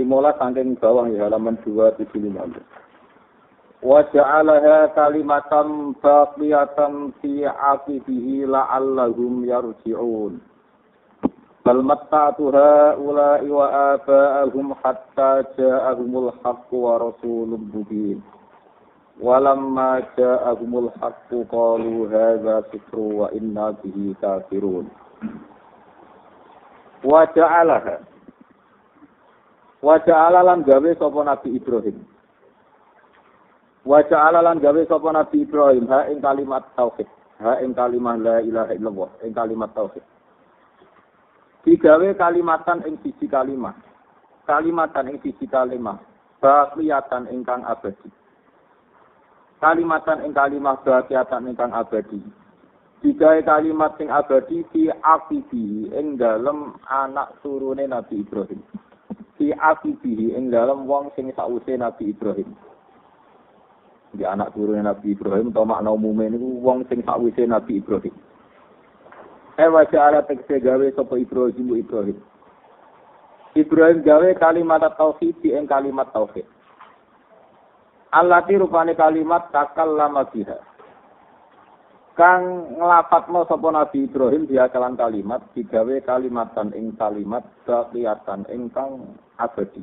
Dimulai saking bawah ya halaman 275. Wa ja'alaha kalimatan baqiyatan fi aqibihi la'allahum yarji'un. Bal matta'tu ha'ula'i wa aba'ahum hatta ja'ahumul haqqu wa rasulun mubin. Walamma ja'ahumul haqqu qalu hadza sitru wa inna bihi kafirun. Wa ja'alaha Wa ja'ala lan gawe sapa Nabi Ibrahim. Wa ja'ala lan gawe sapa Nabi Ibrahim ha ing kalimat tauhid. Ha ing kalimat la ilaha illallah, ing kalimat tauhid. Digawe kalimatan ing siji kalimat. Kalimatan ing siji kalimat. Baqiyatan ingkang abadi. Kalimatan ing kalimat baqiyatan ingkang abadi. Digawe kalimat sing abadi fi aqibi ing dalem anak turune Nabi Ibrahim. Fi akibihi ing dalam wong sing sause Nabi Ibrahim. Di anak turun Nabi Ibrahim, atau makna umumnya ini wong sing sause Nabi Ibrahim. Ewa ja'ala tekse gawe sopo Ibrahim Ibrahim. Ibrahim gawe kalimat tauhid ing kalimat tauhid. Allati rupane kalimat takal lama biha. Kang nglapatno sapa Nabi Ibrahim diakalan kalimat digawe kalimatan ing kalimat baqiyatan ingkang abadi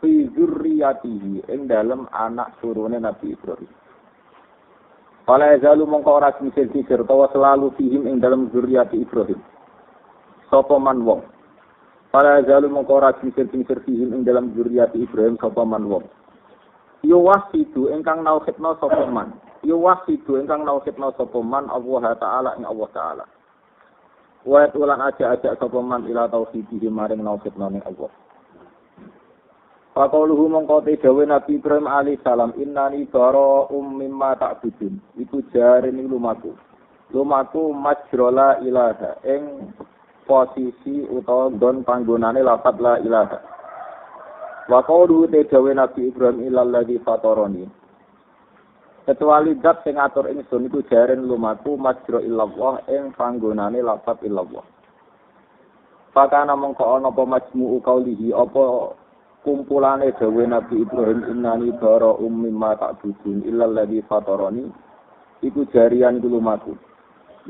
fi zurriyatihi ing dalem anak turune Nabi Ibrahim Kala zalu mongko ora utawa selalu fihim ing dalam zurriyati Ibrahim. Sapa man wong. Kala zalu mongko ora misir kisir fihim ing dalam zurriyati Ibrahim sapa man wong. Yo wasidu ingkang nauhidna sapa man. Yo wasidu ingkang nauhidna sapa man Allah taala ing Allah taala. Wa ulan aja-aja sapa man ila tauhidihi maring nauhidna ning Allah. Faqauluhu mongko te dawe Nabi Ibrahim alaihi salam innani bara um mimma ta'budun. Iku jare ning lumaku. Lumaku majrola ilaha ing posisi utawa don panggonane lafat la ilaha. Wa qauluhu te dawe Nabi Ibrahim ilal ladzi fatarani. Kecuali dat sing ngatur ingsun iku jaren lumaku majro illallah ing panggonane lafat illallah. Pakana mongko ana apa majmu'u kaulihi apa kumpulane dawe Nabi Ibrahim innani bara ummi ma ta'budun illa alladhi fatarani iku jarian iku lumaku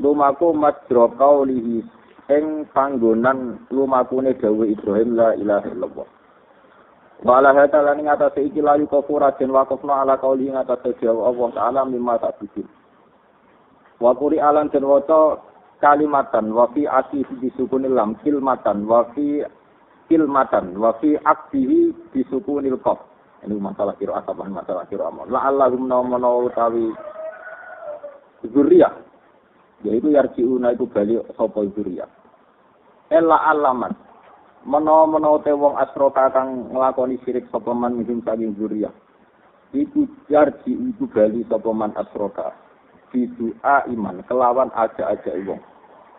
lumaku majra qaulihi ing panggonan lumakune dawe Ibrahim la ilaha illallah Wala hata lan ing atase iki layu kafura den wakofna ala kauli ing atase jawa Allah taala mimma ta'budun Wa quri alan den waca kalimatan wa fi asih disukunil lam kilmatan wa fi kilmatan wa fi akbihi bisukunil qaf ini masalah kira asap masalah kira amal. La allahum nomono utawi zuriyah. Yaitu yarjiuna itu bali sapa zuriyah. Ella alaman meno-meno te wong asroka kang nglakoni sirik sapa man minum saking zuriyah iku yarji itu bali sapa man asroka bidua iman kelawan aja-aja wong.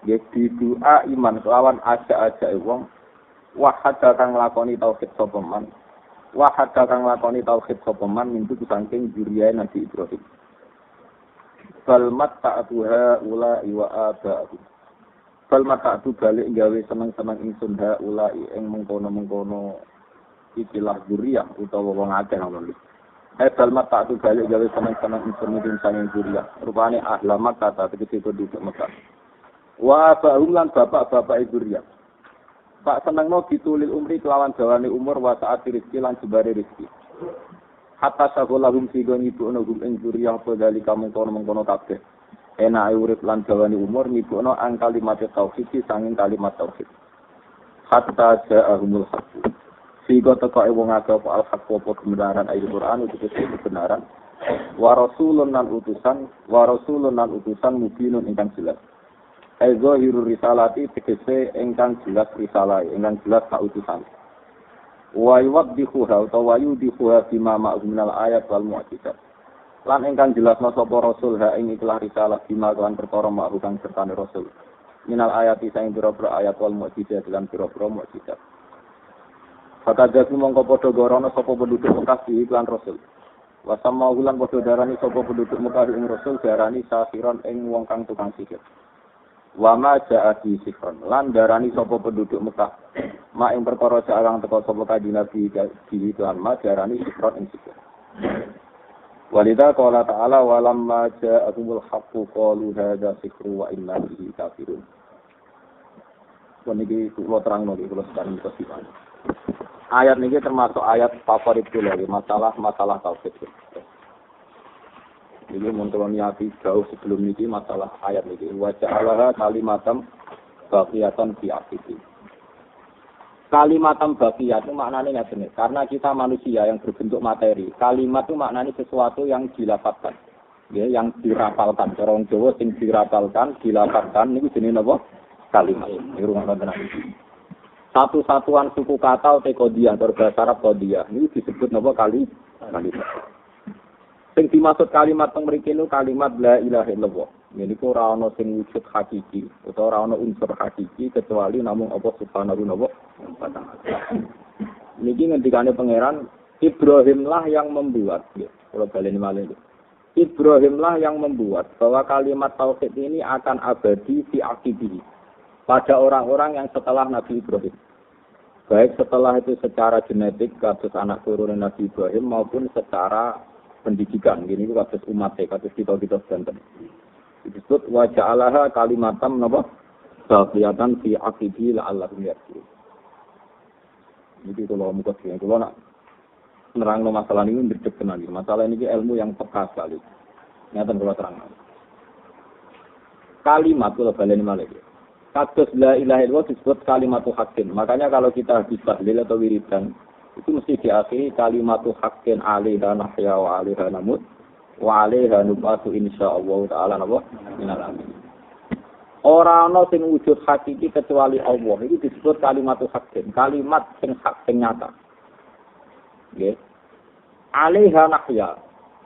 Ya bidua iman kelawan aja-aja wong. Wahad kang nglakoni tauhid sapa man. Wahad kang nglakoni tauhid sapa man mintu saking juriyae Nabi Ibrahim. Bal matta'tuha ula wa aba'u bal matta'tu balik gawe seneng-seneng ingsun ha ula ing mengkono-mengkono ikilah juriyah utawa wong akeh ngono Eh bal matta'tu balik gawe seneng-seneng ingsun ing saking juriyah rupane ahla Makkah ta tegese penduduk Mekah wa aba'u lan bapak-bapak juriyah Pak senengno ditulil umri kelawan jawane umur wa saat rezeki lan jebare rezeki. Hatta sagola hum sigo nyibukno hum ing zuriyah apa dari kamu kono mengkono kabeh. Enak urip lan jawane umur nyibukno ang kalimat tauhid sanging kalimat tauhid. Hatta ja'ahumul haqq. Sigo teko wong akeh apa al haqq apa kebenaran ayat Quran itu kebenaran. Wa rasulun lan utusan, wa rasulun lan utusan mubinun ingkang jelas. Ezo hiru risalati tegese ingkang jelas risalah, ingkang jelas kautusan. wa yuwaddihuha utawa yudhihuha bima ma'zumnal ayat wal mu'jizat lan ingkang jelasno sapa rasul ha ing ikhlas risalah bima kan perkara ma'ruf kang sertane rasul minal ayat saing pira-pira ayat wal mu'jizat lan pira-pira mu'jizat Fakadatu mongko padha gorono sapa penduduk Mekah iklan Rasul. Wasama ulan padha darani sapa penduduk Mekah ing Rasul darani sahiron ing wong kang tukang sihir. Wama sihron. Lan darani sapa penduduk Mekah. Ma ing perkara jarang teko sapa kanjeng Nabi di iklan ma darani sihron ing sihir. Walidha qala ta'ala walamma ja'atumul haqqu qalu hadza sihru wa inna bihi kafirun. Waniki kula terangno iki kula sekarang kesimpulan ayat ini termasuk ayat favorit lagi masalah masalah tauhid. Ini muncul niati jauh sebelum ini masalah ayat ini. Wajah Allah kalimatam bakiatan fi akiti. Kalimatam bakiyat itu maknanya benar. Karena kita manusia yang berbentuk materi. Kalimat itu maknanya sesuatu yang dilapatkan. Ya, yang dirapalkan. Orang Jawa sing dirapalkan, dilapatkan. Ini jenis apa? Kalimat. Ini rumah tenang satu satuan suku kata atau kodia atau bahasa Arab kodia ini disebut nama kali kalimat. Sing dimaksud kalimat mereka itu kalimat la ilaha illallah. Ini ku rano sing wujud hakiki atau rano unsur hakiki kecuali namun apa subhanahu wa Ini ngendikane pangeran Ibrahim lah yang membuat. Ya, kalau malah Ibrahim lah yang membuat bahwa kalimat tauhid ini akan abadi di akibi pada orang-orang yang setelah Nabi Ibrahim. Baik setelah itu secara genetik kasus anak turunan Nabi Ibrahim maupun secara pendidikan. Gini itu kasus umat kasus kita kita senten. Disebut wajah Allah kalimatam napa? Kelihatan fi akibi la Allah yarji. Jadi kalau muka sini, kalau nak nerang masalah ini berdek tenan Masalah ini ilmu yang peka sekali. Nyata kalau terang. Kalimat kalau balik malah Kados la ilaha illallah disebut kalimatu hakin. Makanya kalau kita habis tahlil atau wiridan, itu mesti diakhiri kalimatu hakin alaiha nahya wa alaiha namut wa alaiha nubatu insyaallah taala napa minal amin. Ora ana sing wujud hakiki kecuali Allah. Itu disebut kalimatu hakin, kalimat sing hak sing nyata. Nggih. Alaiha nahya.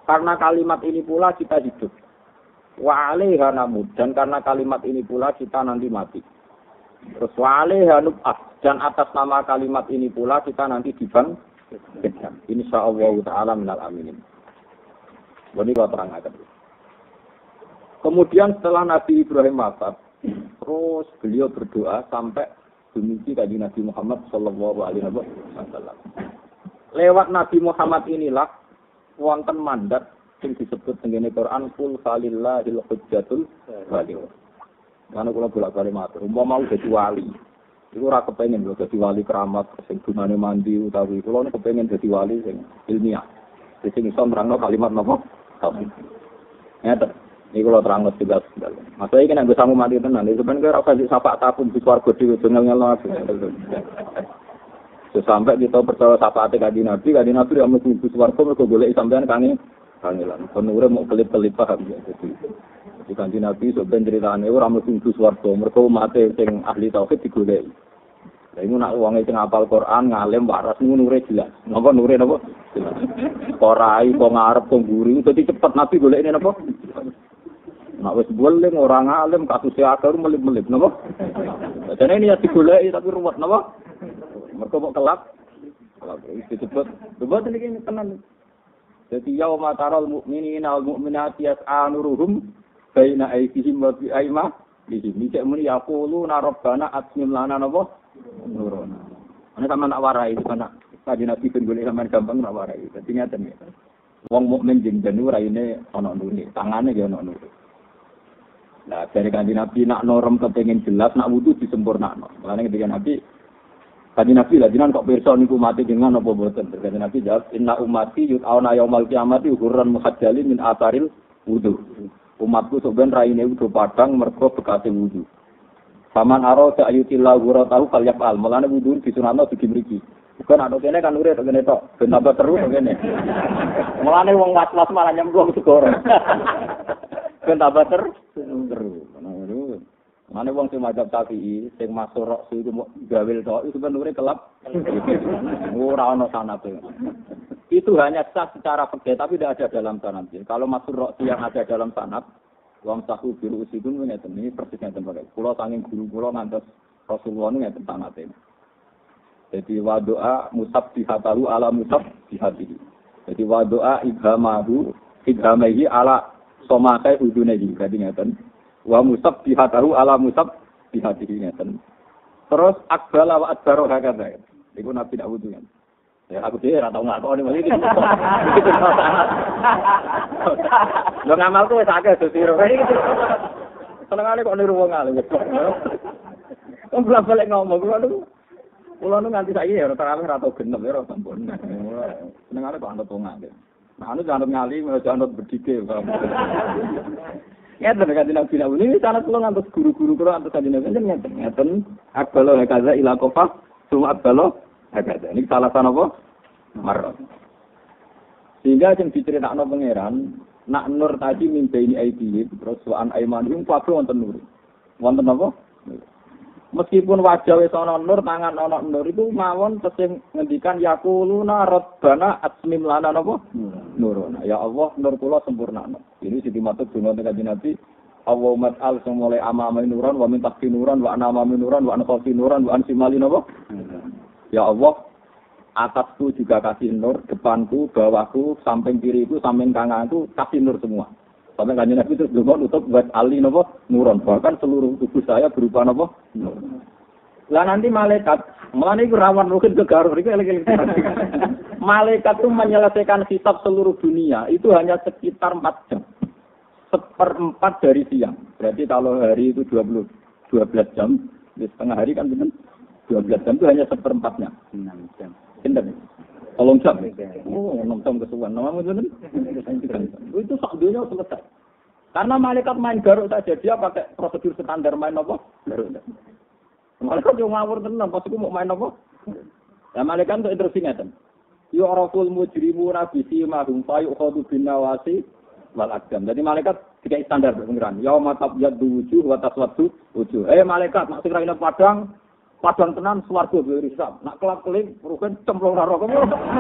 Karena kalimat ini pula kita hidup wa alaiha namud dan karena kalimat ini pula kita nanti mati. Terus wa alaiha nub'ah dan atas nama kalimat ini pula kita nanti dibang Insya Allah taala minal aminin. Ini kalau terang akan. Kemudian setelah Nabi Ibrahim wafat, terus beliau berdoa sampai demikian kaji Nabi Muhammad Shallallahu Alaihi Wasallam. Lewat Nabi Muhammad inilah wonten mandat sing disebut tengene Quran kul falillahil hujjatul baligh. Mana kula bolak-balik matur, umpama mau dadi wali. Iku ora kepengin lho dadi wali keramat sing gunane mandi utawi kula nek kepengin dadi wali sing ilmiah. Sing iso nerangno kalimat napa? Tauhid. Ini kalau terang lebih jelas. Maksudnya ini nggak sama mati tenan. Itu kan kira kasih sapa tapun di keluarga di ujungnya ngel Sampai kita percaya sapa ati kadi nabi, kadi nabi dia mesti di keluarga mereka boleh sampean kangen kangelan. Penure mau kelip-kelip paham ya. Jadi, jadi kanji Nabi sebenarnya ceritanya orang mesti itu suwargo. Mereka mati sing ahli tauhid digolek. Lah ini nak uangnya sing apal Quran ngalim waras ngono nure jelas. Napa nure napa? Jelas. Korai kok ngarep kok mburi dadi cepet Nabi ini? Nak wis boleh orang alim kasus akar melip-melip napa? Jadi ini ya digoleki tapi ruwet napa? Mereka mau kelak. Kelak itu cepet. Coba ini tenan. Jadi yauma taral mu'minina wal mu'minati yas'a nuruhum baina aydihim wa bi aymahihim. Nek muni yaquluna rabbana atmim lana napa? Nuruna. Ana sama nak warai kana kaji nabi ben golek sampean gampang nak warai. Dadi ngaten ya. Wong mukmin jeng jenu raine ana nune, tangane ya ana nune. Nah, dari kanji nabi nak norm kepengen jelas, nak wudhu disempurnakno. Mulane ketika nabi Kaji Nabi lah, jinan kok pirsa niku mati dengan apa boten? Kaji Nabi jawab, Inna umati yut'auna yaumal kiamati ukuran muhajjalin min ataril wudu. Umatku sebenarnya raine wudu padang mergo bekasi wudu. Paman aro sa ayutillah gura tahu kalyak al. Mulane wudu disunatno mriki. Bukan ada kene kan urip kene tok, ben tambah terus kene. Mulane wong was-was malah nyemplung segoro. Ben tambah terus. Terus. Mane wong sing madzhab Syafi'i, sing masuk rok iku gawil tok, itu nure kelap. Ora ana sanape. Itu hanya sah secara fikih tapi tidak ada dalam sanad. Kalau masuk rok yang ada dalam sanad, wong sahu biru usidun ngeten ini persis ngeten pakai. Kula sanging guru kula ngantos Rasulullah ngeten sanate. Jadi wa doa musab dihatalu ala musab dihatihi. Jadi wa doa ibhamahu ala somakai udunehi. Jadi ngeten. Wa musab dihatahu ala musab dihatihi ngeten. Terus akbala wa adbaro hakata. Iku Nabi Dawud kan. Ya aku dhewe ora tau ngakoni iki. Lho ngamalku wis akeh dosiro. Senengane kok niru wong alim. Wong balik ngomong kula niku Kula nu nganti saiki ya ora tarawih ora tau genep ya ora sampun. Senengane kok anut wong. Anu jangan ngali, jangan berdike. Ya tenan kan Nabi Nabi ini sangat kula ngantos guru-guru kula ngantos kanjeng Nabi ngeten ngeten akbalo hakaza ila kofa sum akbalo hakaza. Ini salah apa? Marot. Sehingga yang diceritakan pangeran, nak nur tadi mimpi ini ID, terus waan aiman itu kabeh wonten nur. Wonten apa? Meskipun wajah wis ana nur, tangan ana nur itu mawon tesih ngendikan yaquluna rabbana atmim lana napa? Nuruna. Ya Allah, nur kula sempurna. Ini sing dimaksud dungo teng Nabi Allahumma al sing mulai amama nuran wa min tahti nuran wa anama nuran wa anqafi nuran wa ansimali napa? Ya Allah, atasku juga kasih nur, depanku, bawahku, samping kiriku, samping kananku kasih nur semua. Sampai kanjeng Nabi terus dulu nutup buat ali nopo nuron. Bahkan seluruh tubuh saya berupa nopo. Lah nanti malaikat, malah ini rawan mungkin ke Garut. malaikat itu menyelesaikan hisab seluruh dunia itu hanya sekitar 4 jam. Seperempat dari siang. Berarti kalau hari itu 20, 12 jam, di setengah hari kan benar 12 jam itu hanya seperempatnya. 6 jam. Benar. Tolong jam. Oh, enam jam kesuwan. Nama itu Itu sak dunia selesai. Karena malaikat main garuk saja dia pakai prosedur standar main apa? Garuk. Malaikat yang ngawur tenang, pas mau main apa? Ya malaikat untuk interview ngeten. Yu araful mujrimu nabi simahum fayu khodu bin nawasi wal akdam. Jadi malaikat tiga standar pengiran. Ya matab yadu wujuh wa taswatu wujuh. Eh malaikat, nak sing padang, Padang tenan swarga berisam. Nak kelap keling rugen cemplung ora rokok.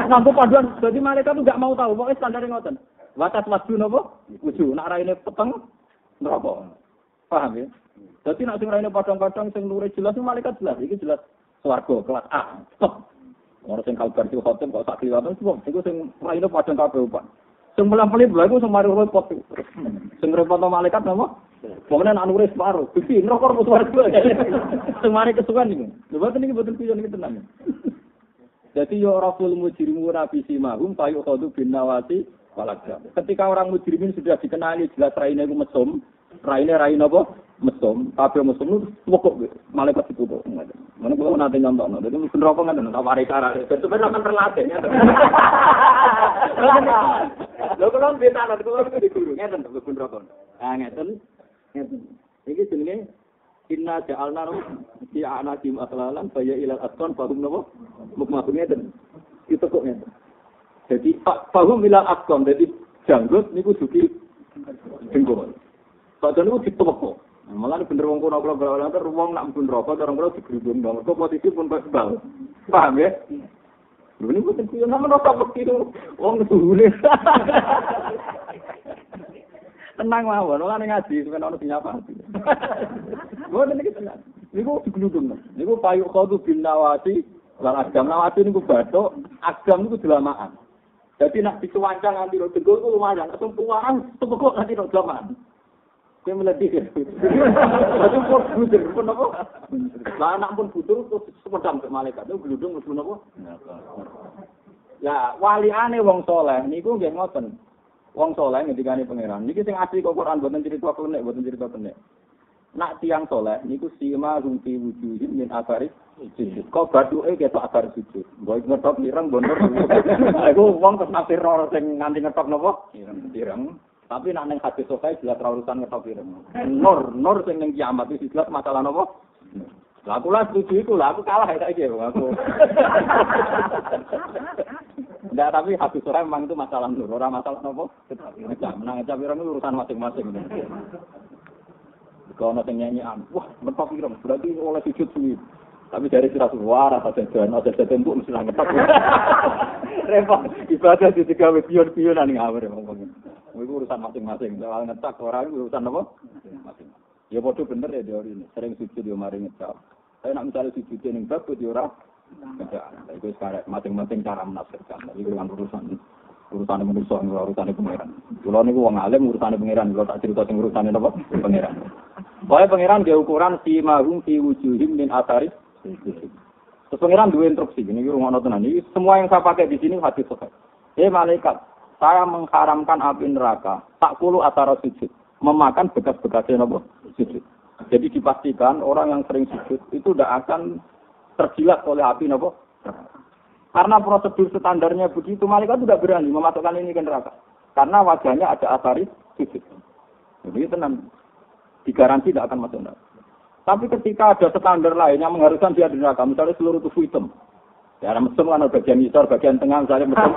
Nampu paduan dadi malaikat tuh gak mau tahu pokoke standar ngoten. Watas wasdu napa? Wuju. Nak raine peteng neraka. Paham ya? Jadi nak sing raine padang-padang sing nure jelas malaikat jelas iki jelas swarga kelas A. Stop. Ora sing kalbar itu hotel kok sak kliwatan semua. Iku sing raine padang kabeh. Sing melang-pelip lha iku sing mari repot. Sing repot malaikat napa? Pokoknya anak nuris separuh. Gusti, ngerokok mau suara Semari kesukaan ini. Coba ini betul pion ini tenang. Jadi ya Rasul mujrimu nabi simahum payu khodu bin nawati walakja. Ketika orang mujrimin sudah dikenali jelas raine itu mesum, raine raine apa? Mesum, kabeh mesum itu pokok malaikat itu kok. Mana kalau nanti nyontok, jadi mungkin rokok kan, tak mari cara. Itu kan akan terlatih. Lo kalau nanti kalau di guru, ngeten, mungkin rokok. Ah, ngeten, Iki jenenge Inna ja'alna fi a'nadim atlalan faya ilal asqan fahum napa mukmahum ngeten. Itu kok ngeten. Jadi fahum ilal asqan jadi janggut niku suki jenggot. Padahal niku ditepok. Malah bener wong kuno kalau berawal nanti wong nak pun rokok, orang kuno digerubung bang. Kok positif pun pas bang, paham ya? Lu ini bukan kuyon, namun rokok begitu, wong sulit. Tenang mawon, wong lalu ngaji, sebenarnya orang punya apa? Gue ini kita ini gue digerubung payu kau tuh bin nawati, lalu agam nawati ini gue agam niku delamaan. Jadi nak dicuancang nanti lo tegur, lo lumayan, atau puang, tuh pokok nanti lo zaman. Kau meledih. Itu kok budur pun apa? Lah anak pun budur terus sepedam ke malaikat. Itu geludung pun apa? Ya wali aneh wong soleh. Niku nggih ngoten. Wong soleh ngendikane pangeran. Niki sing asli kok Quran boten cerita klenek, boten cerita klenek. Nak tiang soleh niku sima rumpi wujuhin min asaris sujud. Kok bathuke ketok asar sujud. Mbok ngetok ireng bonor. Aku wong terus nafsir sing nganti ngetok napa? Ireng. Tapi nak ning hadis sokai jelas urusan ngetok. Nur, nur sing ning kiamat iki jelas masalah napa? Lah aku lah setuju iku lah aku kalah ya saiki aku. Enggak, tapi habis sore memang itu masalah nur, orang masalah nopo. Ngecap, ngecap itu urusan masing-masing. Kalau nanti nyanyian, wah mentok ireng, berarti oleh sujud suwi. Tapi dari sirah suara, ada jalan, ada jalan untuk mesti ngetok. Repot, ibadah di tiga pion-pionan yang awal ngomongin. Itu urusan masing-masing. Soal ngetak orang urusan apa? Masing. Ya bodoh bener ya teori ini. Sering sujud ya mari ngetak. Saya nak misalnya sujud yang bagus ya ora. Itu sekarang masing-masing cara menafsirkan. Tapi dengan urusan urusan manusia urusan pangeran. Kalau niku wong alim urusan pangeran, kalau tak cerita sing urusan apa? Pangeran. Pokoknya pangeran dia ukuran si mahum si wujuhim min asari. Terus pangeran dua instruksi, ini rumah tenan. Ini semua yang saya pakai di sini hadis sahih. Eh malaikat, saya mengharamkan api neraka, tak puluh atara sujud, memakan bekas-bekasnya nopo sujud. Jadi dipastikan orang yang sering sujud itu tidak akan terjilat oleh api nopo. Karena prosedur standarnya begitu, malaikat tidak berani memasukkan ini ke neraka. Karena wajahnya ada asari sujud. Jadi tenang, digaransi tidak akan masuk neraka. Tapi ketika ada standar lain yang mengharuskan dia di neraka, misalnya seluruh tubuh hitam. Ya, mesum kan bagian isor, bagian tengah, misalnya mesum.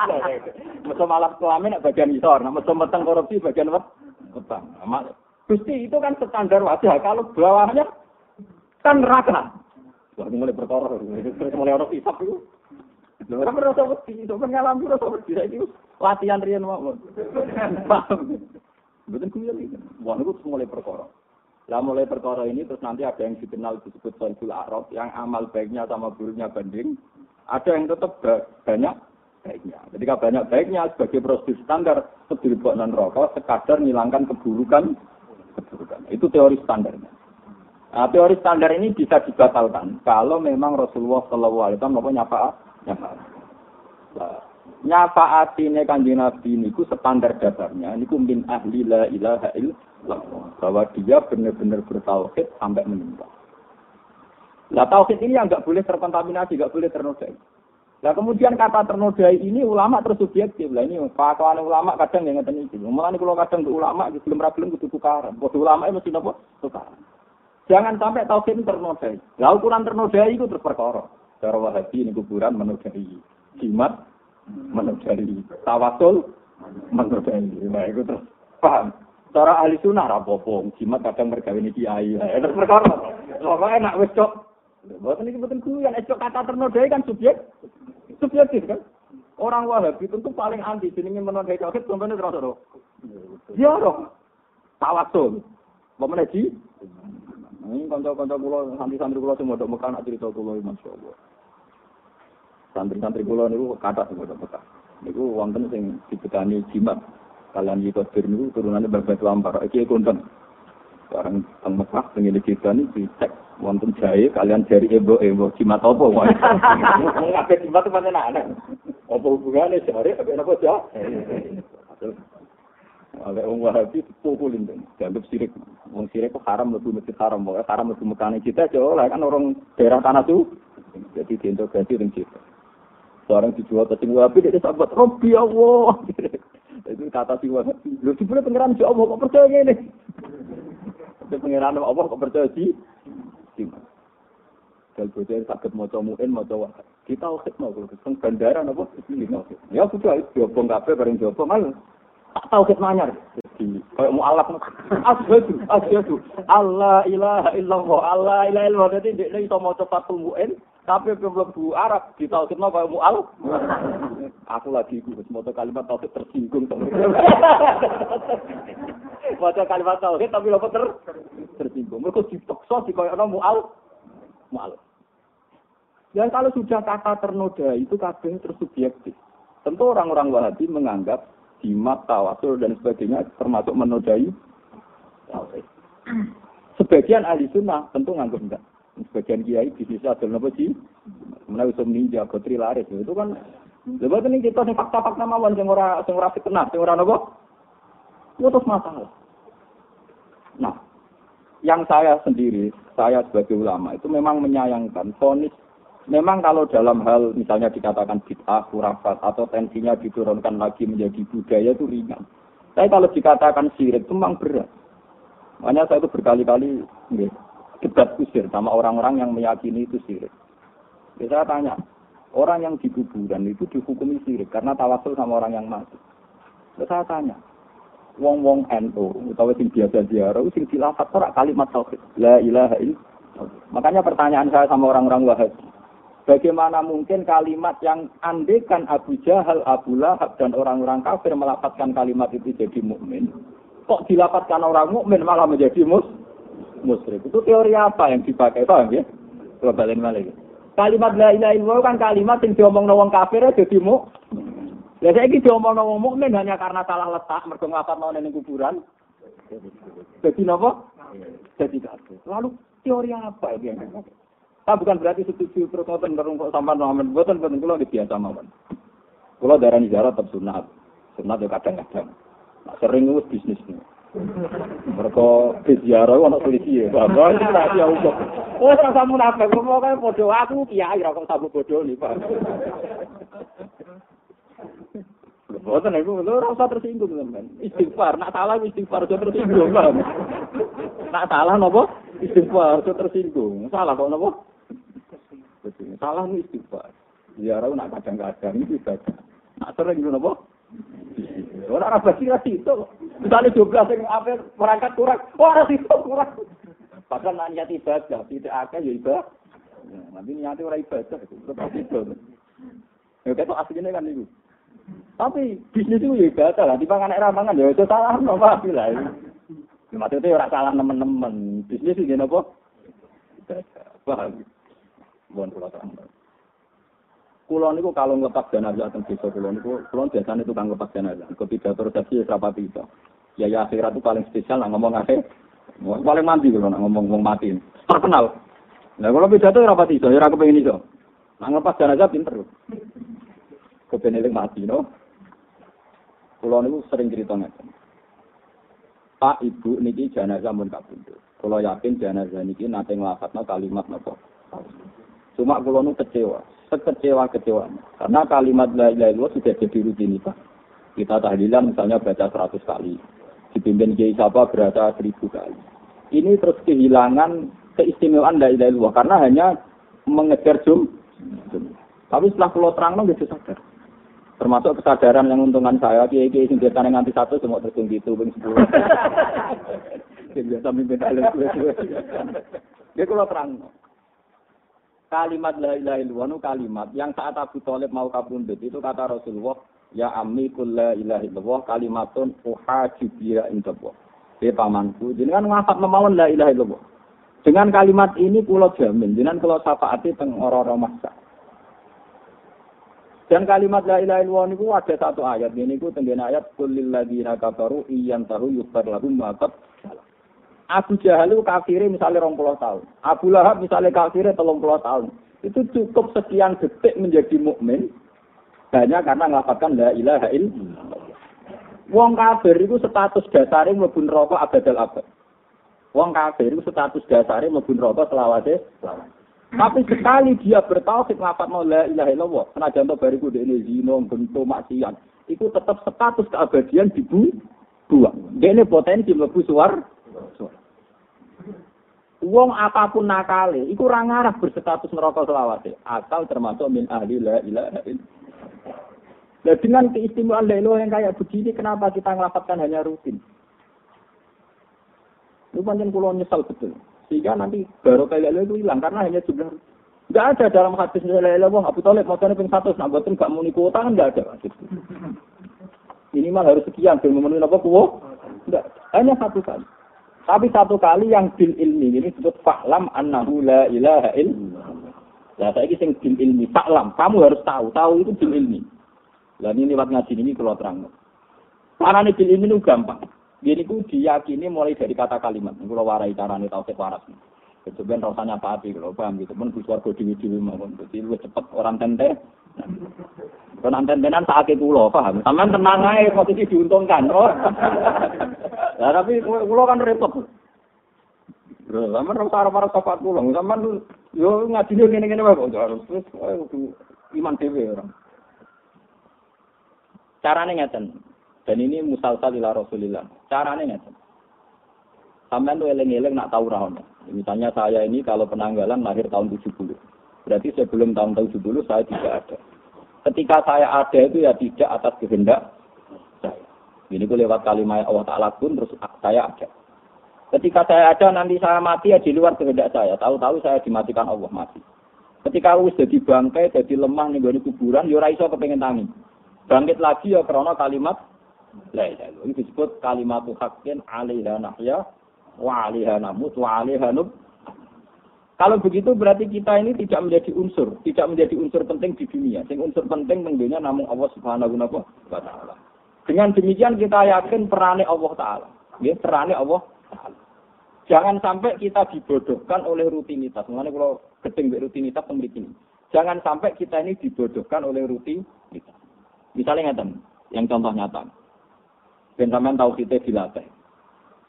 mesum alat kelamin bagian isor, nah, mesum meteng korupsi bagian apa? Meteng. Gusti itu kan standar wajah, kalau bawahnya kan neraka. Wah, mulai berkoror, mulai orang hisap itu. Lho, ora merasa wedi, itu pengalaman merasa wedi, itu latihan rian mau. Paham? Betul kuwi. Wah, niku mulai perkara. Lah mulai perkara ini terus nanti ada yang dikenal disebut Sohibul Arab yang amal baiknya sama buruknya banding. Ada yang tetap banyak baiknya. Ketika banyak baiknya sebagai prosedur standar sedulur non rokok sekadar menghilangkan keburukan keburukan. Itu teori standarnya. Nah, teori standar ini bisa dibatalkan kalau memang Rasulullah Shallallahu Alaihi Wasallam nyapa nyapa. Nah, nyafaat ini kanjeng Nabi niku standar dasarnya niku min ahli la ilaha illallah bahwa dia benar-benar bertauhid sampai meninggal. Lah tauhid ini yang nggak boleh terkontaminasi, nggak boleh ternodai. Nah kemudian kata ternodai ini ulama terus subjektif lah ini ulama kadang yang ngeten iki. Mulane kalau kadang ke ulama belum ra gelem kudu tukaran. Ulama mesti napa tukaran. Jangan sampai tauhid ternodai. Lah ukuran ternodai itu terus. Cara Wahabi ini kuburan menodai. Jimat menodai tawasul menodai nah itu terus. Paham? Cara ahli sunnah rapopo jimat kadang mereka ini kiai. Ya terus perkara pokoknya enak wes cok. Buatan ini betul kuyan ecok kata ternodai kan subjek subjektif kan? Orang wahabi tentu paling anti jenenge menodai tauhid sampeyan terus ora ya ora tawasul. Bapak Haji, ini kanca-kanca kula, santri-santri kula semua dok mekan cerita kula, masya Allah. Santri-santri kula niku kata sing boten Mekah. Niku wonten sing dibekani jimat. Kalian iki kodir niku turunane babatu ampar. Iki konten. Barang teng Mekah teng kita ini dicek wonten jahe kalian jari ebo ebo jimat apa wae. Ngapain jimat itu pancen aneh. Apa hubungannya jari apa apa jahe? Oleh wong Wahabi pukulin dong, dianggap sirik. Wong sirik kok haram lebih mesti haram, pokoknya haram lebih mekanik kita aja lah kan orang daerah tanah tuh. Jadi diintegrasi dengan kita. Seorang dijual ke sing wahabi, dia sahabat, Robbi Allah. Itu kata si wahabi. Lu sebenarnya pengiran si Allah, kok percaya ini? Itu pengiran Allah, kok percaya si? Kalau bocah sakit mau muin, mau coba. Kita ukit mau, kalau bandara, apa? Ya, sudah, jawab kafe, bareng jawab, malah. Tak tahu kita nanya. Kayak mau alat. Asyadu, asyadu. Allah ilaha illallah, Allah ilaha illallah. Jadi, dia itu mau coba tungguin. Tapi belum bu Arab ditauhidno kaya mual. Aku lagi iku wis maca kalimat tauhid tersinggung to. Maca kalimat tauhid tapi lho ter tersinggung. Mergo dipaksa dikoyokno mual. Mual. Dan kalau sudah kata ternoda itu kadang tersubjektif. Tentu orang-orang Wahabi menganggap jimat, tawasul dan sebagainya termasuk menodai Sebagian ahli sunnah tentu nganggap enggak. Sebagian kiai di sisa ada apa sih? Menawi usum ninja, kotri laris itu kan. Lepas ini kita nih fakta-fakta mawon yang ora yang ora kenal, yang ora. Itu terus masalah. Nah, yang saya sendiri, saya sebagai ulama itu memang menyayangkan fonis Memang kalau dalam hal misalnya dikatakan bid'ah, kurafat, atau tensinya diturunkan lagi menjadi budaya itu ringan. Tapi kalau dikatakan sirik itu memang berat. Makanya saya itu berkali-kali debat kusir sama orang-orang yang meyakini itu sirik. Ya, saya tanya, orang yang di kuburan itu dihukumi sirik karena tawasul sama orang yang mati. Ya, saya tanya, wong-wong NU utawa sing biasa ziarah sing dilafat ora kalimat tauhid. La ilaha illallah. Makanya pertanyaan saya sama orang-orang Wahabi. Bagaimana mungkin kalimat yang andekan Abu Jahal, Abu Lahab dan orang-orang kafir melafatkan kalimat itu jadi mukmin? Kok dilafatkan orang mukmin malah menjadi mus musyrik? Itu teori apa yang dipakai, paham ya? Coba balik lagi. Kalimat la ilaha illallah kan kalimat yang diomong wong kafir jadi mukmin. Ya saya ini diomong wong mukmin hanya karena salah letak mergo nglafat ning kuburan. Jadi napa? Jadi kafir. Lalu teori apa yang dipakai? Nah, bukan berarti setuju terus ngoten kok sampean Muhammad boten boten kula biasa mawon. Kula darani ziarah tetap sunat. Sunat ya kadang-kadang. Nah, sering wis bisnis nih. Mereka ziarah ana polisi ya. Bapak iki rahasia hukum. Oh, ora kamu nafas, kok kan padha aku kiai ra kok sabuk bodoh nih, Pak. Boten niku lho ora usah tersinggung sampean. Istighfar, nak salah istighfar aja tersinggung, Pak. Nak salah napa? Istighfar aja tersinggung. Salah kok napa? Salah istighfar. Ziarah nak kadang-kadang itu ibadah. Nak sering itu apa? Orang Arab sih itu. Misalnya 12 yang apa merangkat kurang. Orang itu kurang. Padahal nak niat ibadah, tidak akan ya. Ya, nanti niatnya orang ibadah. Tetap itu. Ya, itu aslinya kan itu. Tapi bisnis itu ya ibadah lah. Dipangan era mangan ya itu salah apa lah. Maksudnya orang salah teman-teman. Bisnis itu apa? Ibadah. Paham? Mohon kula terang. Kulo niku kalau nglepas jenazah teng desa kulo niku kulo biasane tukang nglepas jenazah. Kok resepsi ya rapati iso. Ya ya akhirat itu paling spesial lah ngomong akhir. Paling mandi kulo nak ngomong ngomong mati. Terkenal. Lah kalau pidato ora pati iso, ya ora kepengin iso. Nak nglepas jenazah pinter. Kepen mati no. Kulo niku sering cerita ngeten. Pak Ibu niki jenazah mun kabundut. Kulo yakin jenazah niki nate nglafatno kalimat napa. Cuma kalau nu kecewa, sekecewa kecewa. Karena kalimat la ilaha illallah sudah jadi rutinitas. Kita tahlilan misalnya baca 100 kali. Dipimpin Kiai Sapa berasa 1000 kali. Ini terus kehilangan keistimewaan la ilaha illallah karena hanya mengejar jum. Tapi setelah pulau terang nggak sadar. Termasuk kesadaran yang untungan saya, kiai kiai sing biasa nganti satu semua tertinggi itu, bang sepuluh. Biasa mimpin alim Dia kalau terang kalimat la ilaha illallah kalimat. Yang saat Abu Thalib mau kabundut itu kata Rasulullah ya ammi kul la ilaha illallah kalimatun uhaju biha indallah Dia pamanku jenengan ngafat memawon la ilaha illallah. Dengan kalimat ini pulau jamin jenengan kalau syafaati teng orang-orang masa. Dan kalimat la ilaha illallah niku ada satu ayat. Ini ku tenggene ayat kulil ladina kafaru iyan tahu yughfar lahum ma Abu Jahal itu kafirnya misalnya rong puluh tahun. Abu Lahab misalnya kafirnya telung puluh tahun. Itu cukup sekian detik menjadi mukmin hanya karena mengatakan la ilaha illallah. Wong kafir itu status dasarnya mlebu neraka abadal abad. Wong kafir itu status dasarnya mlebu neraka selawase Tapi sekali dia bertauhid ngafat mau la ilaha illallah, senajan to bariku ini zina, bentuk maksiat, itu tetap status keabadian dibuang. Dia ini potensi mlebu suar Wong apa pun nakale, iku ora ngarah berstatus neraka selawase. Asal termasuk min ahli la ilaha Nah, dengan keistimewaan lelo yang kayak begini, kenapa kita ngelafatkan hanya rutin? Itu panjang pulau nyesal betul. Sehingga nanti baru kayak itu hilang karena hanya jumlah Enggak ada dalam hadis la ilaha wong Abu Thalib mau ping 100 nak boten gak muni kuota kan enggak ada. Minimal harus sekian belum memenuhi apa kuwo? Enggak, hanya satu kali. Tapi satu kali yang bil ilmi ini disebut fa'lam annahu la ilaha illallah. Nah, saya sing bil ilmi, fa'lam. Kamu harus tahu, tahu itu bil ilmi. Lah ini lewat ngaji ini kalau terang. Ini bil ilmi itu gampang. Ini ku diyakini mulai dari kata kalimat. Kalau warai carane tauhid waras. Kemudian rasanya apa api kalau paham gitu. Suar kode dewi dewi mawon. Jadi lu cepet orang tente. Kalau tentenan tak kulo paham. Taman tenang aja posisi diuntungkan. Oh. Lah tapi kula kan repot. Lho, sampean ora karo para sahabat kula, sampean yo ngajine ngene-ngene wae kok harus terus kudu iman dhewe ora. Carane ngeten. Dan ini musalsal ila Rasulillah. Carane ngeten. Sampean tuh eling-eling nak tahu ra Misalnya saya ini kalau penanggalan lahir tahun 70. Berarti sebelum tahun 70 saya tidak ada. Ketika saya ada itu ya tidak atas kehendak Ini gue lewat kalimat Allah Ta'ala pun terus saya ada. Ketika saya ada nanti saya mati ya di luar kehendak saya. Tahu-tahu saya dimatikan Allah mati. Ketika wis jadi bangkai, jadi lemah nih di kuburan, ya iso kepengen tangi. Bangkit lagi ya karena kalimat. Ini disebut kalimat haqqin 'alaiha nahya wa 'alaiha namut wa 'alaiha nub. Kalau begitu berarti kita ini tidak menjadi unsur, tidak menjadi unsur penting di dunia. Sing unsur penting tentunya namun Allah Subhanahu wa taala. Dengan demikian kita yakin perannya Allah taala. Ya, perannya Allah taala. Jangan sampai kita dibodohkan oleh rutinitas. Mengenai kalau gedeng rutinitas memiliki ini. Jangan sampai kita ini dibodohkan oleh rutinitas. Misalnya ngeten, yang contoh nyata. Ben tahu kita dilatih.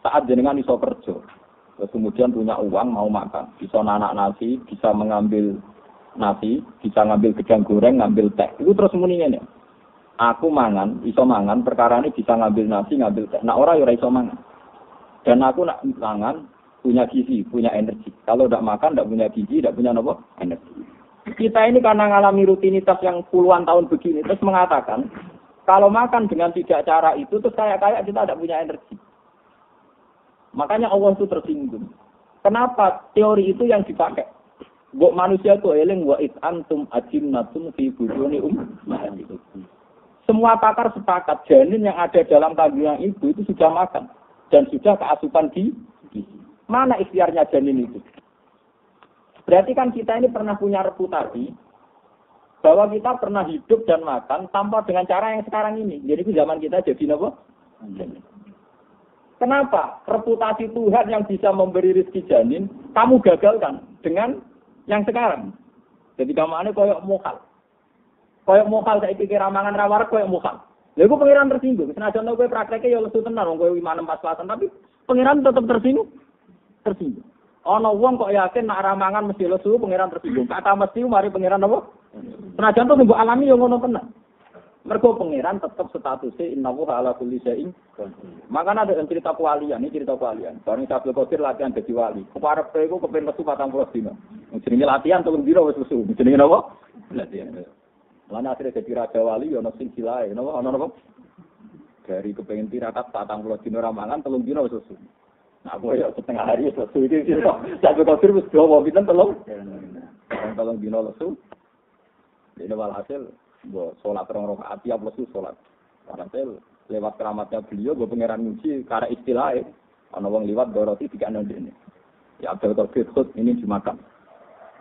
Saat jenengan iso kerja, terus kemudian punya uang mau makan, bisa nanak nasi, bisa mengambil nasi, bisa ngambil gedang goreng, ngambil teh. Itu terus mendingan ya. Aku mangan, iso mangan, perkara ini bisa ngambil nasi, ngambil teh. Nah orang ya iso mangan. Dan aku nak mangan, punya gizi, punya energi. Kalau tidak makan, tidak punya gizi, tidak punya nopo energi. Kita ini karena mengalami rutinitas yang puluhan tahun begini, terus mengatakan, kalau makan dengan tidak cara itu, terus kayak kayak kita tidak punya energi. Makanya Allah itu tersinggung. Kenapa teori itu yang dipakai? Buat manusia itu eling wa it antum natum fi bujuni um. Semua pakar sepakat janin yang ada dalam kandungan ibu itu sudah makan dan sudah keasupan di Mana ikhtiarnya janin itu? Berarti kan kita ini pernah punya reputasi bahwa kita pernah hidup dan makan tanpa dengan cara yang sekarang ini. Jadi itu zaman kita jadi apa? Kenapa? Reputasi Tuhan yang bisa memberi rezeki janin, kamu gagalkan dengan yang sekarang. Jadi kamu ini koyok mokal. Koyok mokal saya pikir ramangan rawar koyok mokal. Lalu pengiran tersinggung. Senajan tau gue prakteknya ya lesu tenar, gue lima enam pas tapi pengiran tetap tersinggung tersinggung. Ana wong kok yakin nak ramangan mesti lesu pangeran tersinggung. Kata mesti mari pangeran apa? Senajan to mbok alami yo ngono tenan. Mergo pangeran tetap statusnya inna wa ala kulli syai'in. Makanya ada yang cerita kewalian, ini cerita kewalian. Barang Abdul Qadir latihan jadi wali. Keparep iku kepen lesu 40 dina. Jenenge latihan telung dina lesu. Jenenge napa? Latihan. Lan akhirnya jadi raja wali yo ono sing silae, napa ono napa? Dari kepengen tirakat 40 dina ramangan telung dina wis lesu. Nah, aku ya setengah hari ya lesu iki sih. Satu kafir wis dua pinten telung. Telung lesu. Ini walhasil gue sholat rong rakaat tiap lesu sholat. Walhasil lewat keramatnya beliau gue pangeran nguji karena istilahnya. Ana wong liwat roti tiga nang ini. Ya Abdul Qadir khut ini dimakan.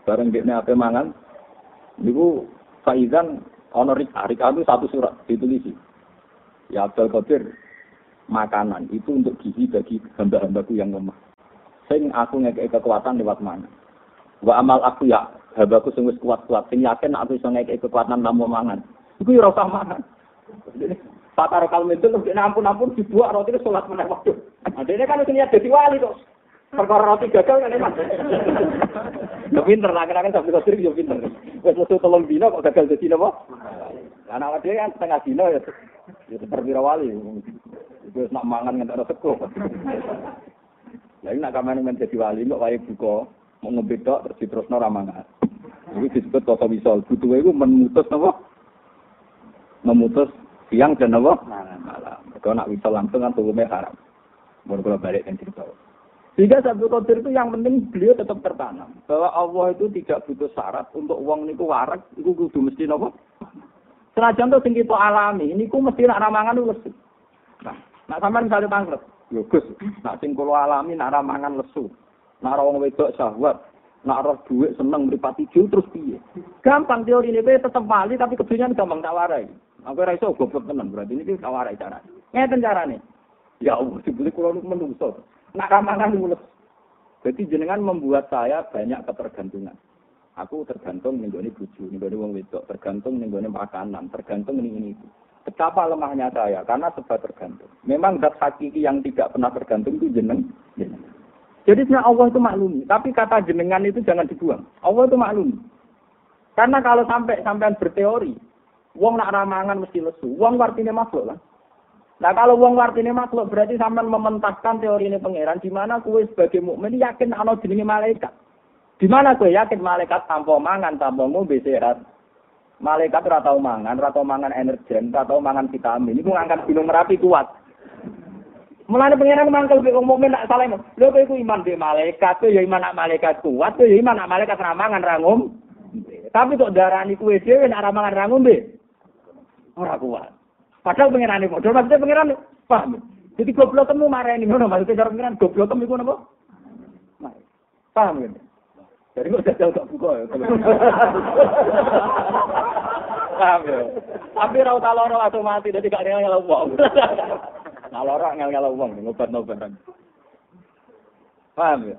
Bareng dekne ape mangan niku Faizan ana rika, rika itu satu surat ditulisi. Ya Abdul Qadir makanan itu untuk gizi bagi hamba-hambaku yang lemah. Sing aku ngekei kekuatan lewat mana? Wa amal aku ya hambaku sing wis kuat-kuat, sing yakin aku iso ngekei kekuatan namu mangan. Iku ya ora mangan. Pakar kalem itu lebih ampun-ampun dibuat roti itu sholat meneh waktu. Nah, ini kan niat jadi wali kok. Perkara roti gagal kan emang. Ya pinter lah, kan sampai kau sering ya pinter. Wes musuh tolong dino kok gagal jadi apa? Anak dia kan setengah dino ya. Ya perwira wali. Itu nak mangan ngentek sego. Lah nak kamane men dadi wali kok wae buka mau ngebedok terus diterusno ra mangan. Iki disebut kota misal. Butuhe iku memutus napa? Memutus siang dan apa? Malam. Kalau nak wisol langsung kan hukumnya haram. Baru kalau balik yang cerita. Sehingga satu Qadir itu yang penting beliau tetap tertanam. Bahwa Allah itu tidak butuh syarat untuk uang niku warak, itu kudu mesti nopo. Senajan tuh tinggi alami, ini ku mesti nak ramangan lu Nah, Nak sampean misalnya tangkrep, yo Gus, nak sing alami nak ramangan lesu. Nak wong wedok syahwat, nak roh duit seneng mripati jul terus piye? Gampang teori ini tetep mali tapi kedunyaan gampang tak warai. Aku ora iso goblok tenan berarti ini tak warai cara. Ngeten carane. Ya Allah, dibeli kula lu menungso. Nak ramangan mulus. Jadi jenengan membuat saya banyak ketergantungan. Aku tergantung nih gue buju, nih gue wong wedok, tergantung nih gue makanan, tergantung nih ini. Betapa lemahnya saya, karena sebab tergantung. Memang zat hakiki yang tidak pernah tergantung itu jeneng. jeneng. Jadi sebenarnya Allah itu maklumi, tapi kata jenengan itu jangan dibuang. Allah itu maklumi. Karena kalau sampai sampean berteori, wong nak ramangan mesti lesu, wong artinya makhluk lah. Nah kalau wong artinya makhluk berarti sampean mementahkan teori ini pangeran di mana kue sebagai mukmin yakin ana jenenge malaikat. Di mana kue yakin malaikat tanpa mangan, tanpa ngombe sehat, Malaikat ora tau mangan, ora tau mangan energen, ora tau mangan vitamin. Iku ngangkat gunung Merapi kuat. Mulane pengiran mangkel wong mukmin nak salah. Lho kowe iku iman be malaikat, kowe ya iman nak malaikat kuat, kowe ya iman nak malaikat ramangan ra ngom. Tapi kok darani kowe dhewe nak ramangan ra ngombe. Ora kuat. Padahal pengirane padha maksudnya pengiran paham. Jadi goblok temu marani ngono maksudnya cara pengiran goblok temu iku napa? Paham ya? Jadi kok jajal gak buka ya. Paham ya? Tapi ra utah loro atau mati dadi gak ngel wong. Loro ngel-ngel wong ngobat-ngobatan. Paham ya?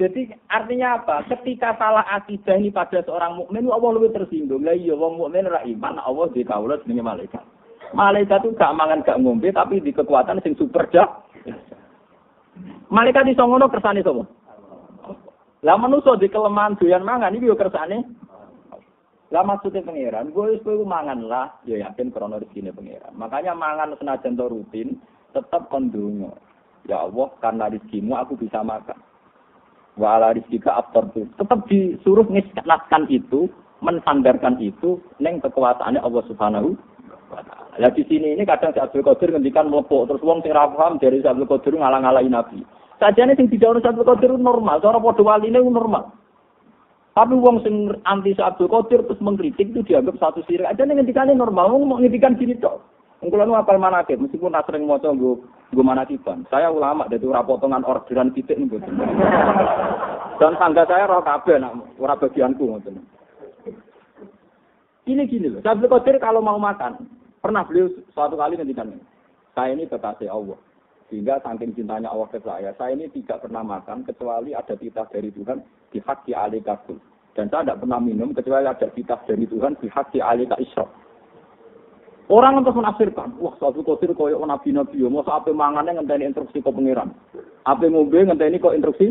Jadi artinya apa? Ketika salah akidah ini pada seorang mukmin, Allah lebih tersinggung. Lah iya wong mukmin ra iman, Allah di kaulah jenenge malaikat. Malaikat itu gak mangan gak ngombe tapi di kekuatan sing super dah. Malaikat iso ngono kersane sapa? Lah manusa di kelemahan doyan mangan iki yo kersane. Lah maksudnya pangeran, gue wis kowe mangan lah, ya yakin krana rezekine pangeran. Makanya mangan senajan to rutin, tetap kondungo. Ya Allah, karena rezekimu aku bisa makan. Wa ala rizkika tuh. Tetap disuruh ngislatkan itu, mensandarkan itu neng kekuasaannya Allah Subhanahu. Lah di sini ini kadang si Abdul Qadir ngendikan mlepuk terus wong sing paham dari Abdul Qadir ngalang-alangi Nabi. Sajane sing didhawuhi Abdul Qadir normal, cara padha waline normal. Tapi wong sing anti Abdul Qadir terus mengkritik itu dianggap satu sirik. Aja ning ngendikane normal, wong mau ngendikan gini tok. Engkau nu apal manakib, meskipun nak sering maca nggo nggo manakiban. Saya ulama dari ora potongan orderan titik nih Dan tangga saya roh kabeh nak ora bagianku ngoten. Ini gini loh, Abdul Qadir kalau mau makan, pernah beliau suatu kali ngendikan saya ini kekasih Allah. Sehingga saking cintanya Allah ke saya, saya ini tidak pernah makan kecuali ada titah dari Tuhan di hak di kabul. Dan saya tidak pernah minum kecuali ada titah dari Tuhan di hak di alika isra. Orang untuk menafsirkan, wah suatu kotir koyo nabi nabi, mau apa mangannya ngenteni instruksi kok pangeran, apa ngombe ngenteni kok instruksi.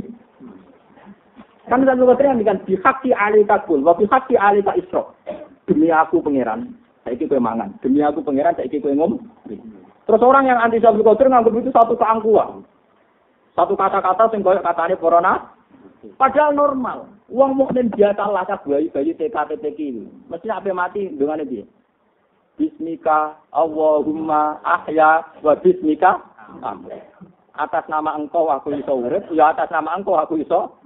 Kan satu kotir yang dengan di hak di alika kabul, wa hak di alika isra. Demi aku pangeran, saya ikut mangan. Demi aku pangeran, saya ikut ngom. Terus orang yang anti Sabtu Qadir nganggap itu satu keangkuhan. Satu kata-kata sing koyo katane corona. Padahal normal. Uang mukmin biasa lah bayi bayi TKT ini. Mesti apa mati dengan dia. Bismika Allahumma ahya wa bismika Atas nama engkau aku iso urip, ya atas nama engkau aku iso.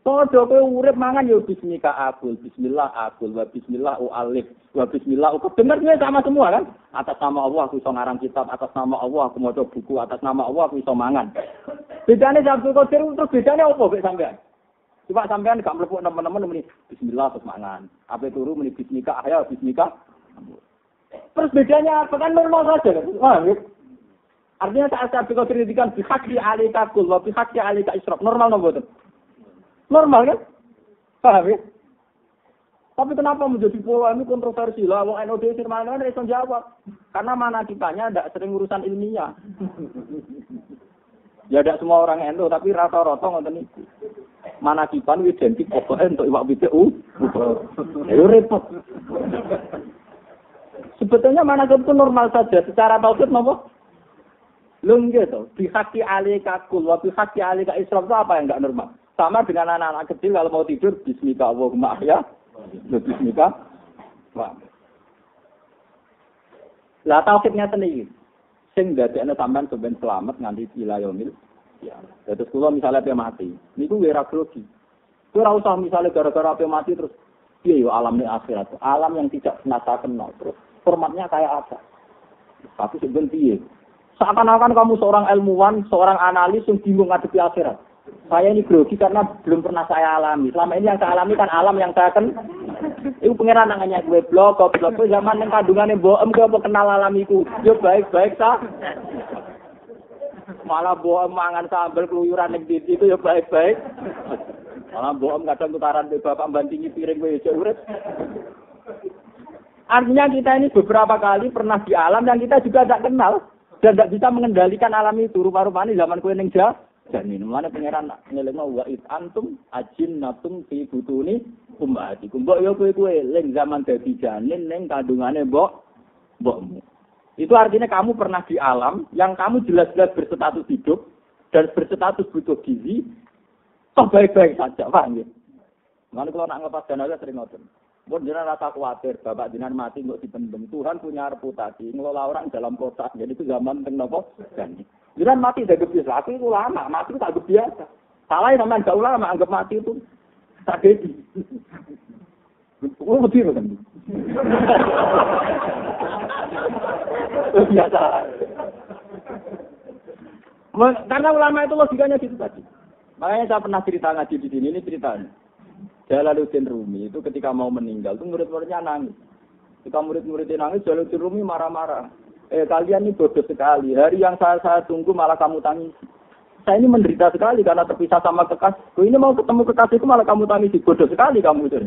Padha kowe urip mangan ya bismika akul, bismillah akul, wa bismillah alif, wa bismillah ukut. Dengarnya sama semua kan? Atas nama Allah aku iso ngarang kitab, atas nama Allah aku maca buku, atas nama Allah aku iso mangan. Bedane Abdul Qadir terus bedane apa mek sampean? Coba sampean gak mlebu teman-teman muni bismillah terus mangan. Apa turu muni bismika ahya bismika. Terus bedanya apa kan normal saja kan? Ya. Artinya saat Abdul Qadir ngendikan bihaqi alika kul wa bihaqi alika israf. Normal nopo Normal kan? Paham ya? Tapi kenapa menjadi ini kontroversi lah? Wong NOD firman kan bisa jawab. Karena mana kitanya tidak sering urusan ilmiah. ya tidak semua orang NO, tapi rata-rata ngonten itu. Mana kipan identik pokoknya untuk iwak BPU. Ya repot. Sebetulnya mana itu normal saja. Secara tauhid nopo? Lung gitu. Bihaki alika kul, wa bihaki alika israf itu apa yang enggak normal? Sama dengan anak-anak kecil kalau mau tidur, bismika Allahumma ya, bismika. Lah tauhidnya sendiri. Sing dadekne sampean sampean selamat nganti ilayomil. Ya. Terus kula misalnya dia mati, niku wira grogi. Ora usah misalnya gara-gara apa mati terus iya yo alam di akhirat. Alam yang tidak saya kenal. Terus formatnya kayak apa? Tapi sebenarnya Seakan-akan kamu seorang ilmuwan, seorang analis yang bingung ngadepi akhirat. Saya ini grogi karena belum pernah saya alami. Selama ini yang saya alami kan alam yang saya kan. Ibu pengiran namanya gue blog, kok blog gue zaman yang kandungannya boem gue kenal alamiku. Yo baik baik sah. Malah boem mangan sambal keluyuran yang itu ya baik baik. Malah boem kadang tutaran di bapak bantingi piring gue urip. Artinya kita ini beberapa kali pernah di alam yang kita juga tidak kenal dan tidak bisa mengendalikan alam itu. Rupa-rupanya zaman kue neng janin. Mulane pangeran ngelingno wa it antum ajin natum fi butuni ummati. Mbok yo kowe-kowe ling zaman dadi janin ning kandungane mbok mbokmu. Itu artinya kamu pernah di alam yang kamu jelas-jelas berstatus hidup dan berstatus butuh gizi, toh baik-baik saja, paham ya? Mana kalau nak ngelepas dana sering ngotot. Pun jangan rasa khawatir, bapak jinan mati nggak dipendem. Tuhan punya reputasi, ngelola orang dalam kotak. Jadi itu zaman teng nopo Jangan mati tidak biasa. Aku itu lama, mati tak biasa. Salah sama gak ulama, anggap mati itu tragedi. Oh, betul kan? Biasa. Karena ulama itu logikanya gitu tadi. Makanya saya pernah cerita ngaji di sini, ini ceritanya. Jalaluddin Rumi itu ketika mau meninggal itu murid-muridnya nangis. Ketika murid-muridnya nangis, Jalaluddin Rumi marah-marah. Eh kalian ini bodoh sekali. Hari yang saya saya tunggu malah kamu tangis. Saya ini menderita sekali karena terpisah sama kekasihku. Ini mau ketemu kekasihku malah kamu tangis. Bodoh sekali kamu itu.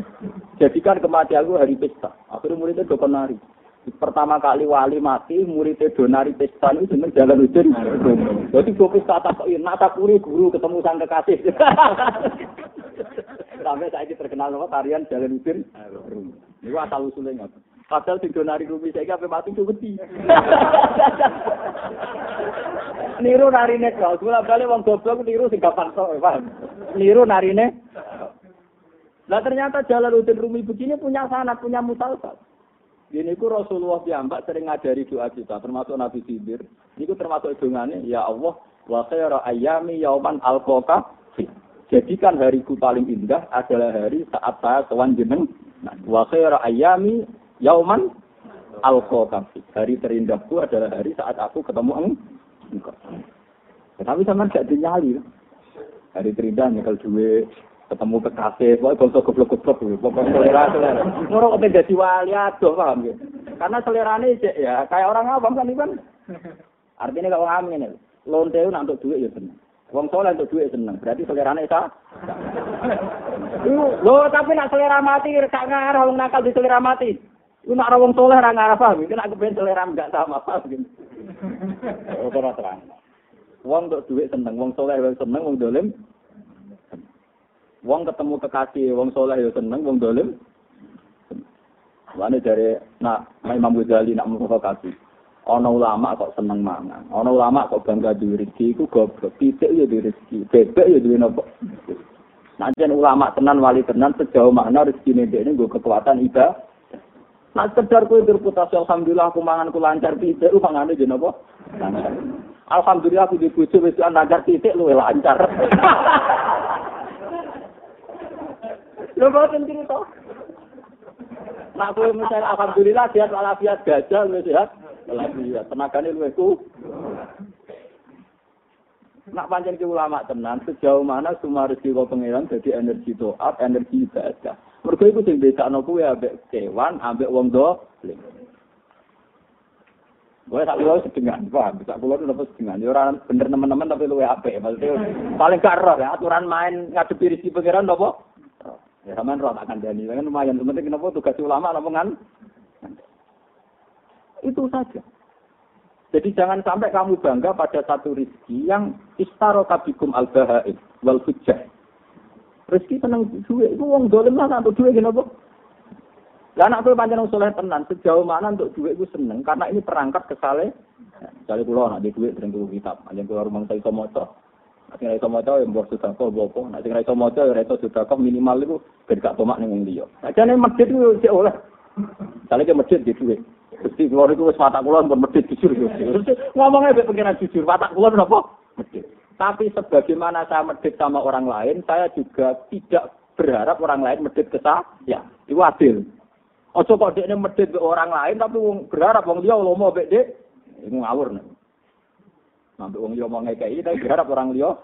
Jadikan kematianku hari pesta. Akhirnya muridnya dokter nari. Pertama kali wali mati, muridnya donari pesta itu dengan jalan ujian. Jadi gue pesta tak kok nata puri guru ketemu sang kekasih. Sampai saya ini terkenal loh tarian jalan ujian. Ini asal usulnya. Padahal sing donari rumi saya apa mati tuh beti. Niru narine kau, gula balik wong goblok niru sing gampang tok, paham? Niru narine. Nah ternyata jalan ujian rumi begini punya sanat, punya mutalsal. Ini ku Rasulullah piyambak sering ngajari doa kita, termasuk Nabi Khidir. Ini ku termasuk dongane, ya Allah, wa khairu ayami yauman alqaka Jadikan hariku paling indah adalah hari saat saya sowan jeneng. Wa khairu ayami yauman alqaka Hari terindahku adalah hari saat aku ketemu engkau. Tapi sama gak dinyali. Hari terindah nyekel duit, ketemu kekasih, pokoknya bangsa goblok-goblok, pokoknya selera selera. Murah kok jadi wali aduh paham ya? Karena selera ini ya kayak orang awam kan kan. Artinya kalau ngamen ini, lonte itu untuk duit ya seneng. Wong soleh untuk duit seneng, berarti selera ini sah. Lo tapi nak selera mati, gak ngarah nakal di selera mati. Lu nak wong soleh ra ngarah paham, kan aku pengen selera enggak sama paham gitu. Ora terang. Wong untuk duit seneng, wong soleh wong seneng, wong dolim Wong ketemu kekasih, wong soleh ya seneng, wong dolim. Mana dari nak Imam Ghazali nak memprovokasi. Ono ulama kok seneng mangan, ono ulama kok bangga duwe rezeki iku goblok. Pitik ya duwe rezeki, bebek ya duwe nopo. Nah, ulama tenan wali tenan sejauh mana rezeki ini gue kekuatan ibadah. Nah, sekedar kue berputasi, alhamdulillah aku mangan ku lancar pitik, lu mangan aja nopo. Alhamdulillah aku dibujuk wis lancar pitik lu lancar. Lho boten cerita. Nak kowe misalnya alhamdulillah sehat walafiat gajah lu sehat walafiat tenagane luwih ku. Nak pancen ki ulama tenan sejauh mana semua rezeki kok pengiran jadi energi doa, energi ibadah. Mergo iku sing bedakno kuwi ambek kewan, ambek wong dolim. Gue tak pulau sedengan, paham? Tak pulau itu dapat sedengan. Ya orang bener teman-teman tapi lu apa? Maksudnya paling gak ya aturan main ngadepi rezeki pengiran apa? Ya sama roh akan jadi. Kan lumayan. Sebenarnya kenapa tugas ulama lamongan? Itu saja. Jadi jangan sampai kamu bangga pada satu rizki yang istaroka bikum al bahaid wal hujjah. Rizki tenang duit itu uang dolim lah untuk duit kenapa? Lah anak tuh panjang soleh tenan sejauh mana untuk duit itu seneng karena ini perangkat kesale. Jadi pulau nak di duit sering kitab, panjang keluar rumah saya motor. Sing ra iso maca ya mbok sudah kok apa. Nek sing ra iso maca ya iso sudah kok minimal iku ben gak tomak ning wong liya. Ajane masjid ku sik oleh. Sale ke masjid di duwe. Gusti kula niku wis watak kula pun masjid jujur Gusti. Ngomongnya mek pengiran jujur, watak kula napa? Tapi sebagaimana saya medit sama orang lain, saya juga tidak berharap orang lain medit ke saya. Ya, itu adil. Ojo kok dekne medit ke orang lain tapi berharap wong liya lomo mek dek. Ngawur nih. Sampai wong liya mau ngekei, tapi berharap orang liya.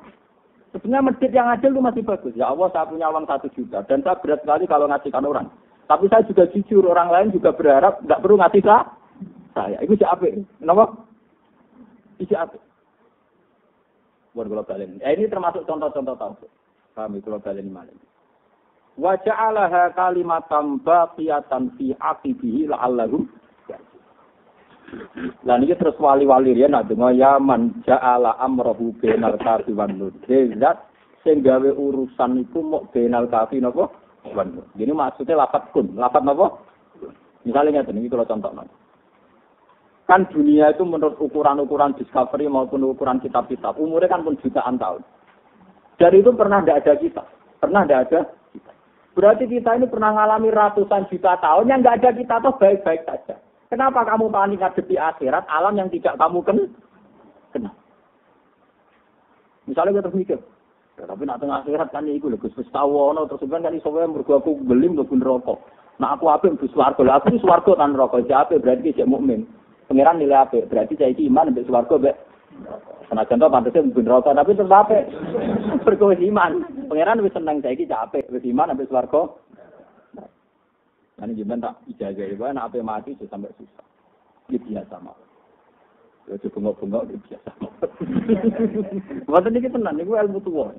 Sebenarnya masjid yang adil itu masih bagus. Ya Allah, saya punya uang satu juta. Dan saya berat sekali kalau ngasihkan orang. Tapi saya juga jujur, orang lain juga berharap nggak perlu ngasih saya. Saya, itu siapa? Kenapa? Itu siapa? Buat kalau kalian. Eh, ini termasuk contoh-contoh tahu. Kami kalau kalian mana? Wa ja'alaha kalimatan baqiyatan fi aqibihi la'allahum lah niki terus wali-wali riyen nak ya man ja'ala amrahu bainal kafi wan nur. Zat sing gawe urusan iku mok bainal kafi napa? Wan nur. Jadi maksudnya lapat kun, lapat napa? Misalnya ngeten iki kalau contoh Kan dunia itu menurut ukuran-ukuran discovery maupun ukuran kitab-kitab, umurnya kan pun jutaan tahun. Dari itu pernah tidak ada kita, pernah tidak ada kita. Berarti kita ini pernah mengalami ratusan juta tahun yang nggak ada kita tuh baik-baik saja. Kenapa kamu panik ngadepi akhirat alam yang tidak kamu kenal? Misalnya kita mikir, ya, tapi nak tengah akhirat kan iku lho Gus wis terus kan kan iso wae mergo aku beli mlebu neraka. Nah aku apik mlebu swarga. Lah aku swarga tan neraka. Jadi apik berarti cek mukmin. pangeran nilai apa? Berarti saya itu iman untuk swarga be. Karena contoh pantasnya mungkin rotan, tapi terus apa? Berkuah iman. Pangeran wis seneng saya itu capek, wis iman untuk swarga. Nah, ini gimana tak ijazah itu? Nah, apa mati sampai susah? Ini biasa malah. Ya coba bengok-bengok ini biasa. Waktu ini tenang, ini ilmu tua.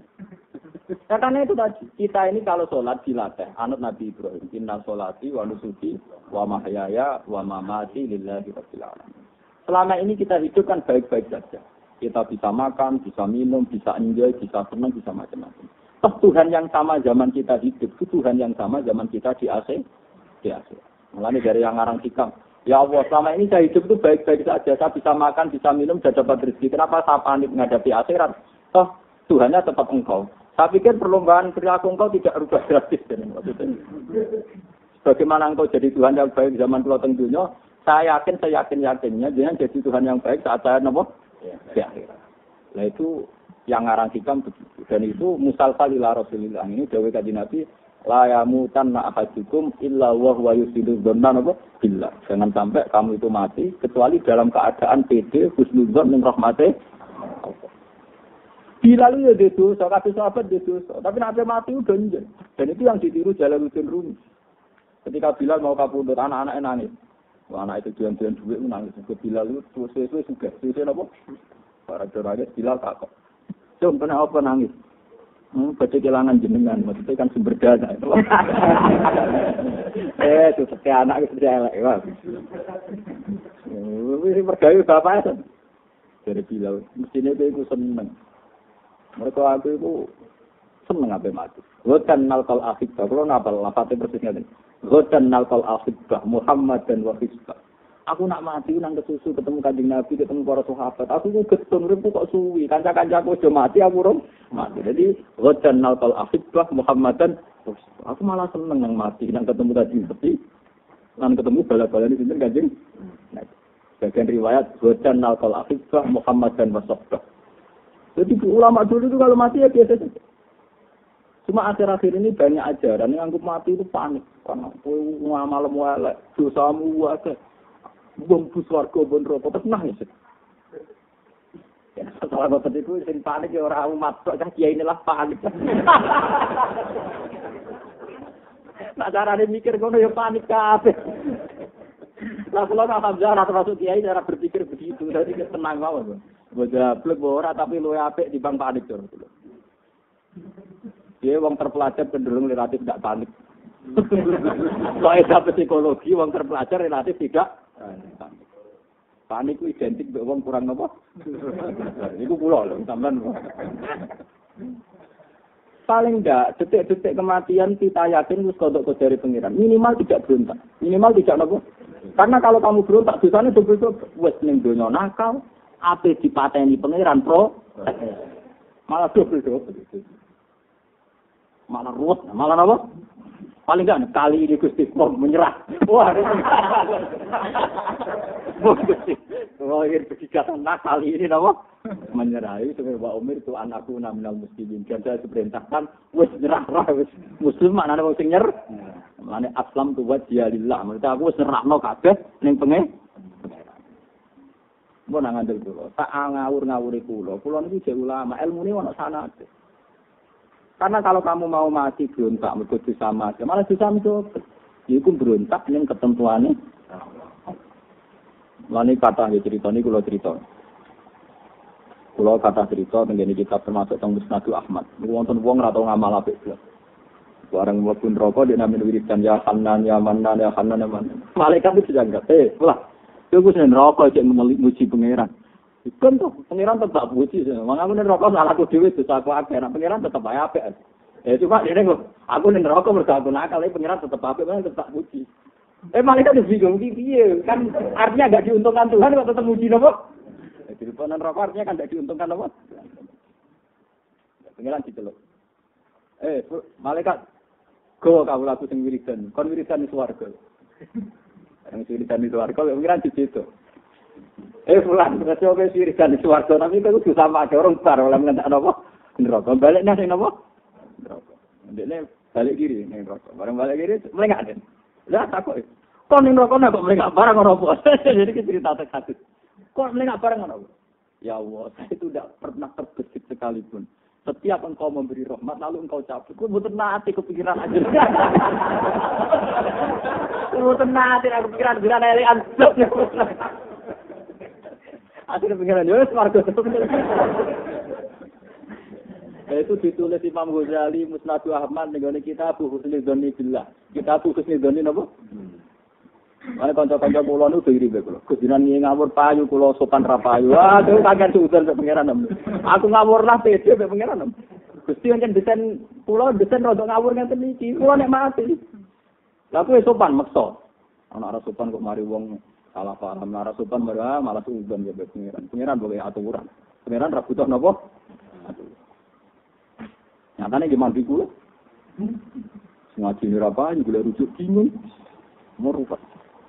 Katanya itu tadi, kita ini kalau sholat dilatih, anut Nabi Ibrahim, inna sholati wa nusuki wa mahyaya wa mamati lillahi rabbil alamin. Selama ini kita hidup kan baik-baik saja. Kita bisa makan, bisa minum, bisa enjoy, bisa senang, bisa macam-macam. Toh Tuhan yang sama zaman kita hidup, itu Tuhan yang sama zaman kita di AC, di akhirat. Mulanya dari yang ngarang hikam. Ya Allah, selama ini saya hidup itu baik-baik saja. Saya bisa makan, bisa minum, bisa dapat rezeki. Kenapa saya panik menghadapi akhirat? Toh, Tuhannya tetap engkau. Saya pikir perlombaan perilaku engkau tidak rubah gratis. Bagaimana engkau jadi Tuhan yang baik zaman pulau tentunya, saya yakin, saya yakin-yakinnya, jangan jadi Tuhan yang baik saat saya nopo di akhirat. Nah itu yang ngarang hikam begitu. Dan itu musalsal ila Rasulillah. Ini Dewi Kaji Nabi, la yamutan na ahadukum illa wa huwa yusidu dzanna apa billah. Jangan sampai kamu itu mati kecuali dalam keadaan pede husnudzon ning rahmate Bilal ya dosa, kabeh sahabat dia dosa. Tapi nanti mati udah enggak. Dan itu yang ditiru Jalaluddin Rumi. Ketika Bilal mau kapundut, anak-anaknya nangis. Wah, anak itu jualan-jualan duit nangis. Ke Bilal itu suwe-suwe juga. Suwe-suwe apa? Para nangis, Bilal takut. Cuma kenapa nangis? Hmm, baca kehilangan jenengan, maksudnya kan sumber dana. eh, itu seperti anak itu elek, wah. Ini mergayu bapak itu. Dari bilau, mestinya itu seneng. Mereka aku itu seneng apa mati. Godan nalkal akhibah, kalau nabal, lapatnya persisnya ini. Godan nalkal akhibah, Muhammad dan wahibah. Aku nak mati nang kesusu ketemu kanjeng Nabi, ketemu para sahabat. Aku ku getun urip kok suwi. Kanca-kanca aku aja mati, aku rum mati. Jadi ghadan nalqal ahibbah Muhammadan. Aku malah seneng nang mati nang ketemu kanjeng Nabi. Nang ketemu bala-bala ini kanjeng. Nah, bagian riwayat ghadan nalqal ahibbah Muhammadan sahbah. Jadi ulama dulu itu kalau mati ya biasa saja. Cuma akhir-akhir ini banyak ajaran yang anggap mati itu panik. Karena ngamal mualek, dosamu wae wong bus warga pun rokok terus nangis. Ya, salah bapak itu sing panik ya orang umat kok cah kiai inilah panik. Nah carane mikir ngono ya panik kabeh. Lah kula alhamdulillah termasuk kiai cara berpikir begitu. Jadi tenang mawon. Boja blek ora tapi luwe apik di bang panik tur. Dia wong terpelajar cenderung relatif tidak panik. Soalnya psikologi, wong terpelajar relatif tidak Panik itu identik dengan wong kurang nopo. Iku kula lho, sampean. Paling enggak detik-detik kematian kita yakin wis kodok dari pengiran. Minimal tidak berontak. Minimal tidak nopo. Karena kalau kamu berontak dosanya double wis ning donya nakal, ape dipateni pengiran pro. Malah double. Malah ruwet, malah nopo? Paling enggak kali ini Gusti mau menyerah. Wah. Gusti. Oh, ini berkata nah kali ini nama menyerah. Itu Pak Umir itu anakku naminal muslimin. Dan saya diperintahkan, wes nyerah roh, wes muslim mana ada sing nyer. Mana aslam tu wajah lillah. Maksudnya aku wes nyerah no kabeh ning pengen. Mau nang ngandel dulu. Tak ngawur ngawuri kulo. Kulo ini jadi ulama. Ilmu ini wana sana. Karena kalau kamu mau mati berontak, mergo sama mati, malah dosa itu. Iku berontak ning ketentuane. Lani kata nggih cerita ini kalau cerita. Kalau kata cerita tenggene kita termasuk teng Musnadu Ahmad. Niku wonten wong ora ngamal apik blas. Barang mlebu neraka dia namin wiridan ya Hanan ya Manan ya Hanan ya Manan. Malaikat itu jangkat, eh, lah. Iku sing neraka cek muji pangeran. Kan tuh, pangeran tetap puji. Mang aku nih rokok salah aku dewi dosa aku akeh. Nah, pangeran tetap aja apa? Ya cuma dia nih aku nih rokok mergo aku nakal, tapi pangeran tetap apa? Pangeran tetap puji. Eh malaikat tuh bingung piye? Kan artinya gak diuntungkan Tuhan kok tetap muji nopo? Jadi ponan rokok artinya kan gak diuntungkan nopo? Pangeran diceluk. Eh, malaikat Go kamu laku sing wiridan, kon wiridan di swarga. Yang wiridan di swarga, pangeran di situ. Eh fulan, terus oke sirik kan swarga tapi itu kudu sama ada orang bar oleh ngentak napa? Neraka. Balik nang napa? Neraka. Ndekne balik kiri ning neraka. Bareng balik kiri melengak den. Lah takut. Kok ning neraka kok melengak bareng ngono apa? Jadi kita cerita tak hadis. Kok melengak bareng ngono? Ya Allah, saya itu tidak pernah terbesit sekalipun. Setiap engkau memberi rahmat, lalu engkau cabut. Kau butuh nanti kepikiran aja. Kau butuh aku pikiran pikiran ele ansep. Akhirnya pikiran ya warga Ya, itu ditulis Imam Ghazali Musnadu Ahmad ning kita Abu Husnudoni Billah. Kita Abu Husnudoni napa? Mana kanca-kanca kula nu diri kula. Kudinan ngawur payu kula sopan ra payu. Itu kaget sudan sak pangeran. Aku ngawur lah pede mek pangeran. Gusti kan desain kula desain rada ngawur ngenten iki. Kula nek mati. Lah kuwi sopan maksa. Ana arah sopan kok mari wong salah paham arah sopan malah malah sudan ya pangeran. Pangeran boleh aturan. Pangeran ra butuh napa? Nyatane gimana di kula? Ngaji ini apa, juga rujuk bingung. Mau rupak.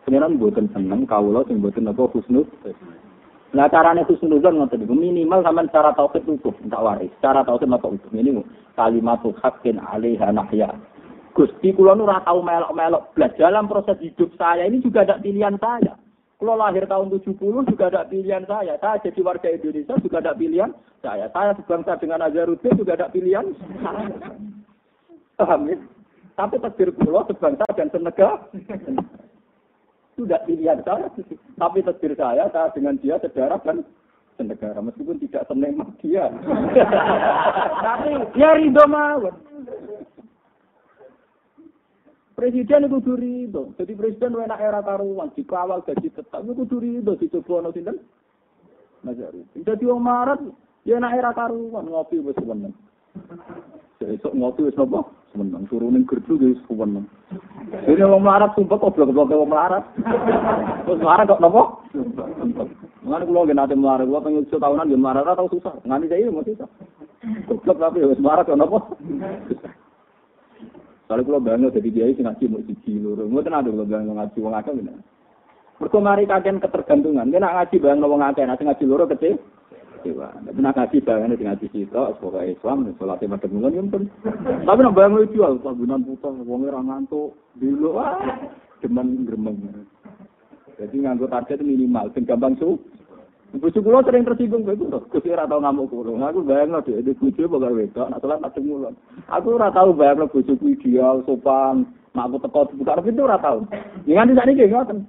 Pengiran buatan seneng, kawula sing buatan apa husnul. Nah carane husnuzon ngoten niku minimal sampean cara tauhid cukup tak waris. Cara tauhid maka utuh ini kalimat haqqin alaiha nahya. Gusti kula nu ora tau melok-melok blas dalam proses hidup saya ini juga ada pilihan saya. Kalau lahir tahun 70 juga ada pilihan saya. Saya jadi warga Indonesia juga ada pilihan saya. Saya sebangsa dengan Azharuddin juga ada pilihan saya. Paham ya? Tapi takdir kula sebangsa dan senegara. Tidak pilihan saya. Tapi takdir saya, saya dengan dia sedarah dan senegara. Meskipun tidak seneng dia. Tapi ya ridho mawon. Presiden itu kudu ridho. Jadi presiden enak era karuan, dikawal gaji tetap itu kudu ridho dicoba ono sinten? Nazarudin. Jadi wong marat ya enak era karuan ngopi wis seneng. Esok ngopi wis napa? Seneng. Turu ning gerdu wis seneng. Dene wong melarat sumpah kok blok-blok wong melarat. Terus melarat kok napa? Mengenai kulo nggih nate melarat, kulo pengen iso tahunan nggih melarat atau susah. Nganti saya masih susah. Blok tapi wis melarat kok? Soalnya kalau bangga jadi kiai sing ngaji mau siji loro. Mboten ada kalau bangga ngaji wong akeh ngene. Mergo mari kakean ketergantungan. Nek ngaji bangga wong akeh, nek ngaji loro kecil. Dewa. Nek nak ngaji bangane sing ngaji sitok sebagai Islam salat madhep mulun yo pun. Tapi nek bangga jual sabunan putra wong ora ngantuk. Dulu ah demen gremeng. Jadi nganggo target minimal sing gampang su. Bojo kula sering tersinggung kowe lho. Gusti ora tau ngamuk kula. Aku bayangno dhek iki bojo pokoke wedok, nak salat madhep mulun. Aku ora tau bayangno bojoku ideal, sopan, mak aku teko buka pintu ora tau. Ya nganti sakniki ngoten.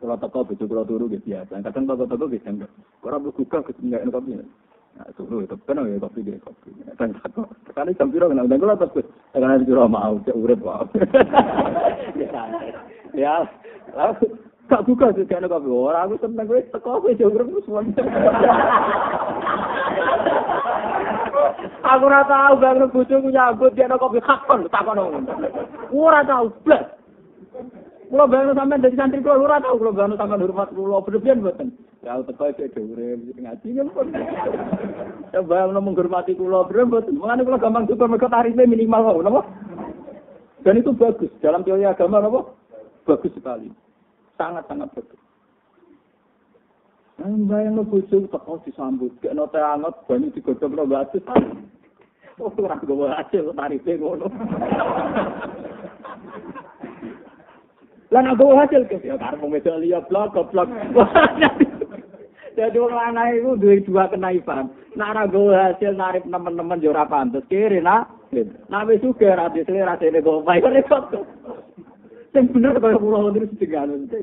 Kalau teko bojo kula turu gitu biasa. Kadang teko-teko gitu enggak. Ora mlebu gak ketinggalan kopi. Nah, turu itu kan ya kopi dia kopi. Dan teko. Sekali jam piro kena udah kula terus karena piro mau cek urip wae. Ya. Lalu gak buka sih kan kopi. Ora aku seneng kowe teko kowe urip semua. Aku ora tau bang bojoku nyambut dia kopi kakon takon. Ora tau blas. Kulo dadi santri kulo ora tau kulo bayangno sampean hormat kulo berlebihan mboten. Ya teko iki dhewe ngaji ngempun. Ya menghormati kulo berlebihan mboten. Mengane kulo gampang syukur mergo tarife minimal kok napa? Dan itu bagus dalam teori agama napa? Bagus sekali. Sangat-sangat. Nah, bayang lo bojo teko disambut, gak note anget, banyu digodhog lo bagus. Oh, ora gowo hasil tarife ngono. Lah nek gowo hasil ke ya karo wedok liya blok goblok. Jadi wong lanang iku duwe dua kenaifan. Nek ora gowo hasil narip teman-teman yo ora pantes kiri nak. Nek wis suge ra disele ra dene gowo bae repot. Sing bener kaya kula terus diganti.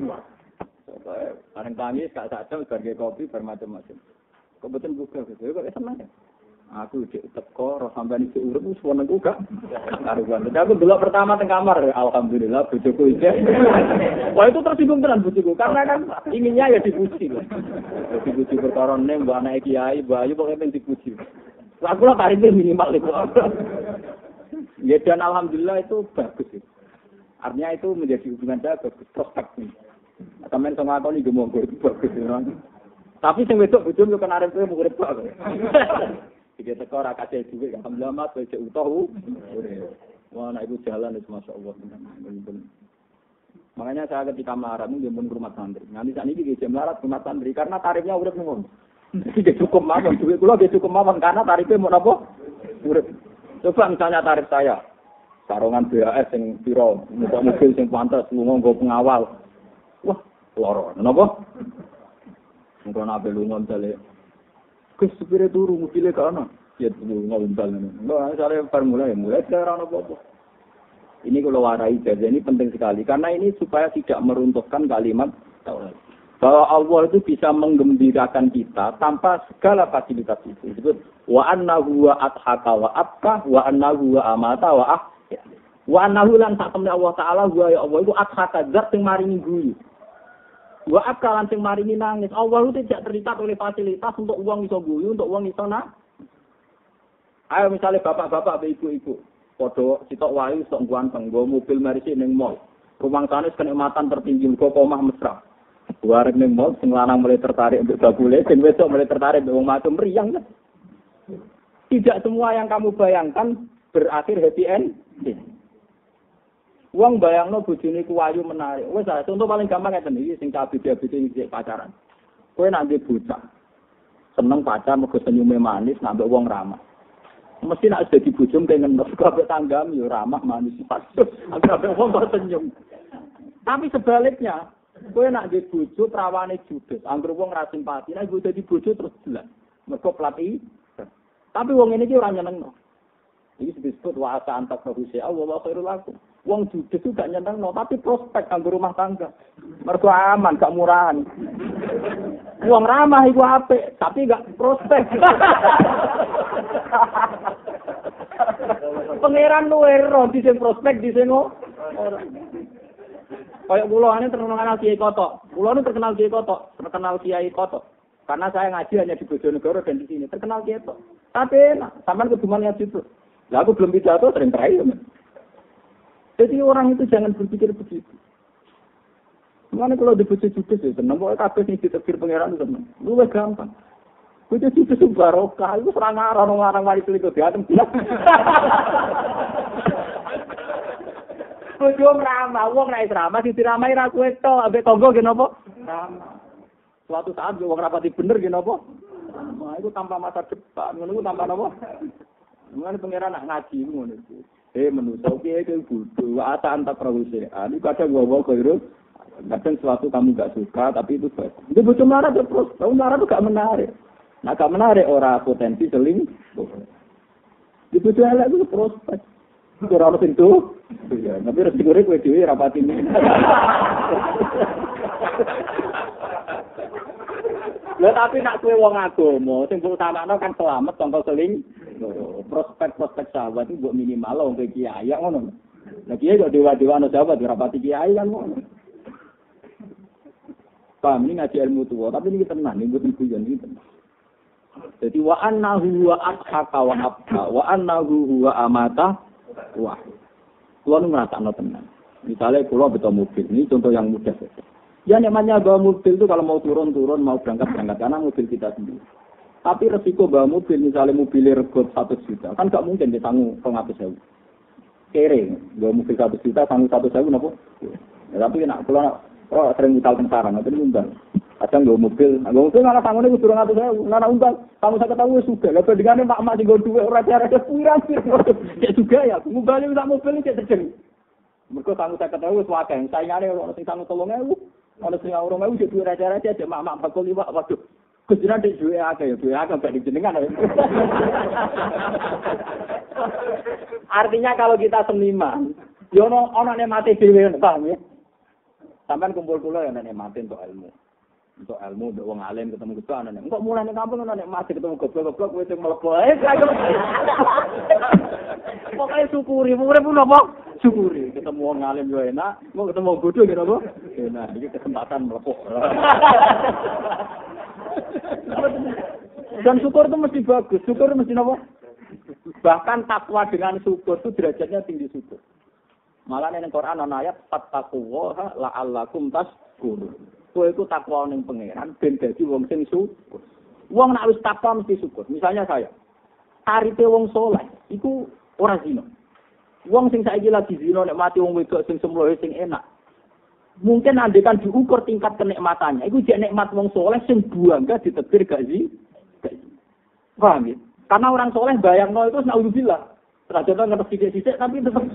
Bareng tangis gak sadar sebagai kopi bermacam-macam. Kok betul buka gitu, kok senang ya? Aku cek teko, roh sampean iki urip wis wonengku gak karuan. Tapi aku delok pertama teng kamar, alhamdulillah bojoku iki. Wah itu tersinggung tenan bojoku karena kan inginnya ya dipuji loh. Dipuji perkara ning mbak anak kiai, mbak ayu pokoknya pengen dipuji. Aku lah minimal itu. Ya dan alhamdulillah itu bagus. Ya. Artinya itu menjadi hubungan saya bagus, prospek nih. Sampai sama aku nih gemuk itu bagus. Ya. Tapi sing wedok bojomu kan arep kowe murid kok. Jika teko ora kasih duit, alhamdulillah mas, saya utuh. Wah, anak ibu jalan itu masya Allah. Makanya saya ketika melarat ini pun rumah santri. Nanti saat ini dia melarat rumah santri karena tarifnya udah ngono. Jadi dia cukup mawon, duit dia cukup mawon karena tarifnya mau? Urip. Coba misalnya tarif saya, sarongan BAS yang piro, muka mobil yang pantas, lunga nggo pengawal. Wah, loro. Napa? Engko nabe lunga misalnya, Gus supire turu mobilnya kana. Ya lunga umbal. Enggak, saya bar mulai, mulai sekarang apa-apa. Ini kalau warai jaza ini penting sekali karena ini supaya tidak meruntuhkan kalimat. Bahwa Allah itu bisa menggembirakan kita tanpa segala fasilitas itu. Disebut wa annahu wa adhaka wa abka wa annahu wa amata wa ah. Wa annahu lan temne Allah taala wa ya Allah itu adhaka zat sing maringi guyu. Wa abka lan sing maringi nangis. Allah itu tidak terikat oleh fasilitas untuk uang iso guyu, untuk uang iso nah. Ayo misalnya bapak-bapak, ibu-ibu, Podo sitok wayu sitok ganteng, gue mobil merisi neng mall. Rumah sana kenikmatan tertinggi, gue komah mesra. Warek neng mall, sing lanang mulai tertarik untuk gabule, sing wedok mulai tertarik untuk macam meriang. Tidak semua yang kamu bayangkan berakhir happy end. Uang bayang no bujuni kuayu menarik. Wes contoh paling gampang kayak tadi, sing cabi dia bikin pacaran. Kue nanti buta, seneng pacar, mau senyumnya manis, nambah uang ramah. Mesti nak jadi bujum pengen kabeh tanggam yo ramah manis pasti. Kabeh wong kok senyum. Tapi sebaliknya, kowe nak jadi bojo prawane judes, anggere wong ra simpati, nek gue dadi bojo terus jelas. Mergo pelati. Tapi wong ini ki ora nyenengno. Ini disebut wa asa antak manusia Allah wa khairul lakum. Wong judes itu gak nyenengno, tapi prospek kanggo rumah tangga. Mergo aman, gak murahan. Wong ramah iku apik, tapi gak prospek. Pangeran luwe ro di sing prospek di ora. Kayak kula ini terkenal Kiai Kotok. Kula ini terkenal Kiai Kotok, terkenal Kiai Kotok. Karena saya ngaji hanya di Bojonegoro dan di sini, terkenal Kiai Kotok. Tapi enak, sampean keduman. Lah aku belum pidato sering terakhir. Jadi orang itu jangan berpikir begitu. Mana kalau dibujuk judes ya seneng, pokoknya kabeh sing ditekir pangeran seneng. Lu gampang. Kudu judes barokah, itu serang arah orang wali selingkuh di atem. Kudu ramah, wong nek ramah sing diramahi ra kowe to, ambek tangga ki napa? Ramah. Suatu saat wong rapati bener ki napa? Ramah itu tanpa masa depan, ngono tanpa napa? Mulane pangeran nak ngaji ngono iku. Eh manusa piye ke bodoh, ata anta prawusean. Iku kadang wong kok Kadang sesuatu kamu gak suka, tapi itu baik. Itu bocah marah terus. Kamu marah tuh gak menarik. Nah gak menarik, orang potensi seling. Di bocah elek itu prospek. Itu orang pintu. Ya, tapi resikonya kue dewi rapat ini. Lah tapi nak kue wong agama, sing utamakno kan selamat contoh seling. Prospek-prospek sahabat itu buat minimal wong kiai ngono. Lah kiai kok dewa-dewa ana sahabat dirapati kiai kan ngono. Ini ngaji ilmu tua, tapi ini tenang, ini bukan guyon ini tenang. Jadi wa annahu wa adhaka wa abka wa annahu huwa amata wa. Kulo nu ngrasakno tenang. Misalnya kulo betul mobil, ini contoh yang mudah saja. Ya namanya bawa mobil itu kalau mau turun-turun, mau berangkat-berangkat, karena mobil kita sendiri. Tapi resiko bawa mobil, misalnya mobilnya regot satu juta, kan gak mungkin ditanggung pengatus sewu. Kere, bawa mobil satu juta, tanggung satu sewu, nopo. Ya, tapi nak, kalau Oh, sering utal tentara, nanti umbang. Kadang gue mobil, gue mobil malah tangannya gue turun atas saya, nana umbang. Kamu saya ketahui suka, lalu dengan mak mak gue dua raja raja pirang pirang. Ya juga ya, mobilnya bisa mobil ini terjadi. Mereka kamu saya ketahui suaka, saingannya orang sing sangat tolong aku, orang sing orang aku jadi raja raja aja mak mak bakul lima, waduh. Kejiran di duwe akeh ya, duwe akeh gak dijenengan. Artinya kalau kita seniman, yo ono ono mati dhewe, paham ya? Sampai kumpul kula ya nek mati untuk ilmu. Untuk ilmu, untuk wong alim ketemu kita ana nek. Kok mulai ning kampung ana nek mati ketemu goblok-goblok kowe sing mlebu ae. Pokoke syukuri, urip pun apa? Syukuri. Ketemu wong alim yo enak, mau ketemu bodoh gitu apa? Enak, iki kesempatan mlebu. Dan syukur itu mesti bagus. Syukur mesti apa? Bahkan takwa dengan syukur itu derajatnya tinggi syukur. Malah ning Quran ana ayat fattaqullaha la'allakum tashkurun. Kowe iku takwa ning pangeran ben dadi wong sing syukur. Wong nek wis takwa mesti syukur. Misalnya saya, tarife wong soleh iku ora zina. Wong sing saiki lagi zina nek mati wong wedok sing semlohe sing enak. Mungkin kan diukur tingkat kenikmatannya. Itu jadi nikmat wong soleh sing gak ditetir gak sih? Paham ya? Karena orang soleh bayang no itu naudzubillah. Raja tuh ngerti sisi-sisi tapi tetap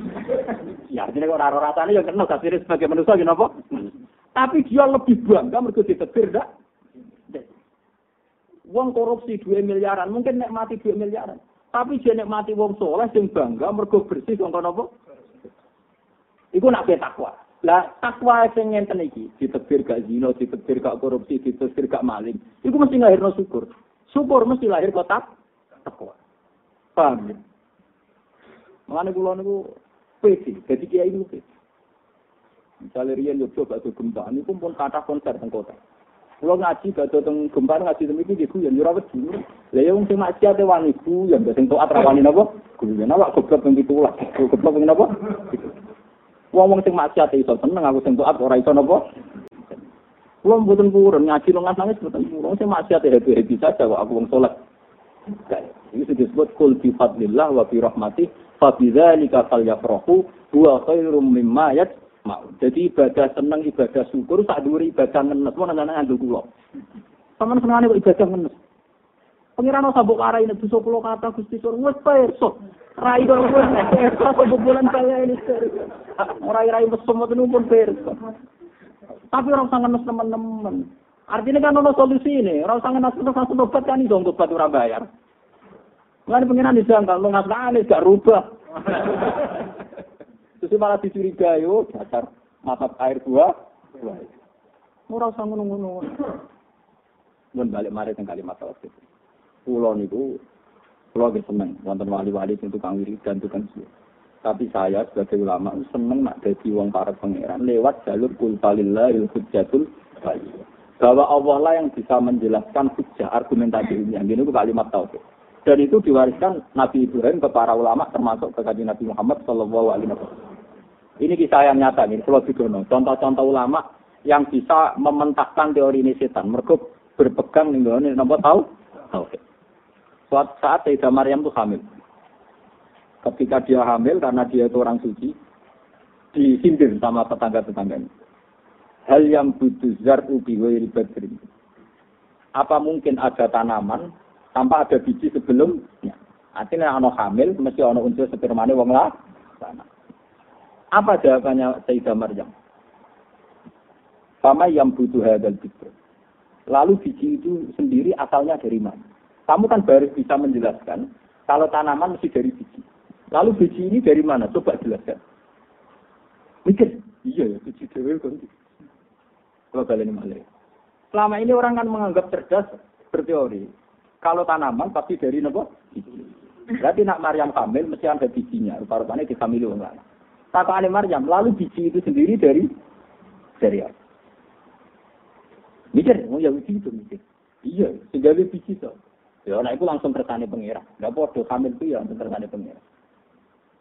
ya kok raro rasanya yang kenal kasih sebagai manusia gitu apa? Tapi dia lebih bangga mereka ditetir dak. Wong korupsi dua miliaran, mungkin nek mati dua miliaran. Tapi dia nek mati wong soleh sing bangga mereka bersih wong kono apa? Iku nak takwa. Lah takwa sing ngenten iki, ditetir gak zina, ditetir gak korupsi, ditetir gak maling. Iku mesti lahirno syukur. Syukur mesti lahir kok takwa. Paham ya? Mengenai pulau niku pede, jadi kiai niku. Misalnya Rian Yogyo gak gempa, ini pun pun kata konser teng kota. Kalau ngaji gak teng gempa ngaji teng iki guyon yo ora wedi. Lah ya wong sing maksiat e wani guyon, sing taat ra wani napa? Guyon awak goblok ping 17. Goblok ping napa? Wong wong sing maksiat iso seneng aku sing taat ora iso napa? Kulo mboten purun ngaji nang nangis mboten purun sing maksiat happy-happy saja kok aku wong. Ini disebut kul bi fadlillah wa bi rahmatih fa bidzalika falyafrahu huwa khairum mimma mau. Jadi ibadah seneng ibadah syukur sak dhuwur ibadah ngenes mau nang ngandel kula. Sampeyan senengane kok ibadah ngenes. Pengiran ora sabuk nek dosa kula kata Gusti Sur wis perso. Rai do wis perso kok bulan kaya ini. Ora rai mesum pun perso. Tapi orang sangat ngenes teman-teman. Artinya kan ada solusi ini. Orang sangat ngenes terus langsung obat kan itu untuk obat orang bayar. Mulai pengiran disangka, lu ngasih gak rubah. Terus malah dicurigai, oh dasar mata air buah. Ora usah ngono-ngono. Mun balik mari teng kalimat tauhid. Pulau niku pulau ge seneng wonten wali-wali sing tukang dan tukang sih. Tapi saya sebagai ulama seneng nak dadi wong para pangeran lewat jalur kul falillahil hujjatul Bahwa Allah lah yang bisa menjelaskan hujjah argumentasi ini. Yang ini kalimat tauhid. Dan itu diwariskan Nabi Ibrahim ke para ulama termasuk ke Nabi Muhammad Shallallahu Alaihi Wasallam. Ini kisah yang nyata nih, kalau Bidono. Contoh-contoh ulama yang bisa mementakkan teori ini setan. Mereka berpegang nih, nomor tahu? Tahu. Suatu saat Sayyidah Maryam itu hamil. Ketika dia hamil karena dia itu orang suci, disindir sama tetangga-tetangganya. Hal yang butuh zar ubi badrin. Apa mungkin ada tanaman tanpa ada biji sebelumnya. Artinya ono hamil mesti ono unsur spermane wong lah. Apa jawabannya Sayyidah Maryam? Sama yang butuh hadal bikr. Lalu biji itu sendiri asalnya dari mana? Kamu kan baru bisa menjelaskan kalau tanaman mesti dari biji. Lalu biji ini dari mana? Coba jelaskan. Mikir, iya ya biji dewi ganti. Kalau kalian ini Selama ini orang kan menganggap cerdas berteori. Kalau tanaman pasti dari nopo Berarti nak Maryam hamil mesti ada bijinya. Rupa-rupanya dihamili orang lain. Kata Maryam, lalu biji itu sendiri dari dari apa? Mikir, oh ya biji itu mikir. Iya, sehingga biji itu. Ya, nah itu langsung kersane pengira. Gak bodoh hamil itu ya langsung kersane pengira.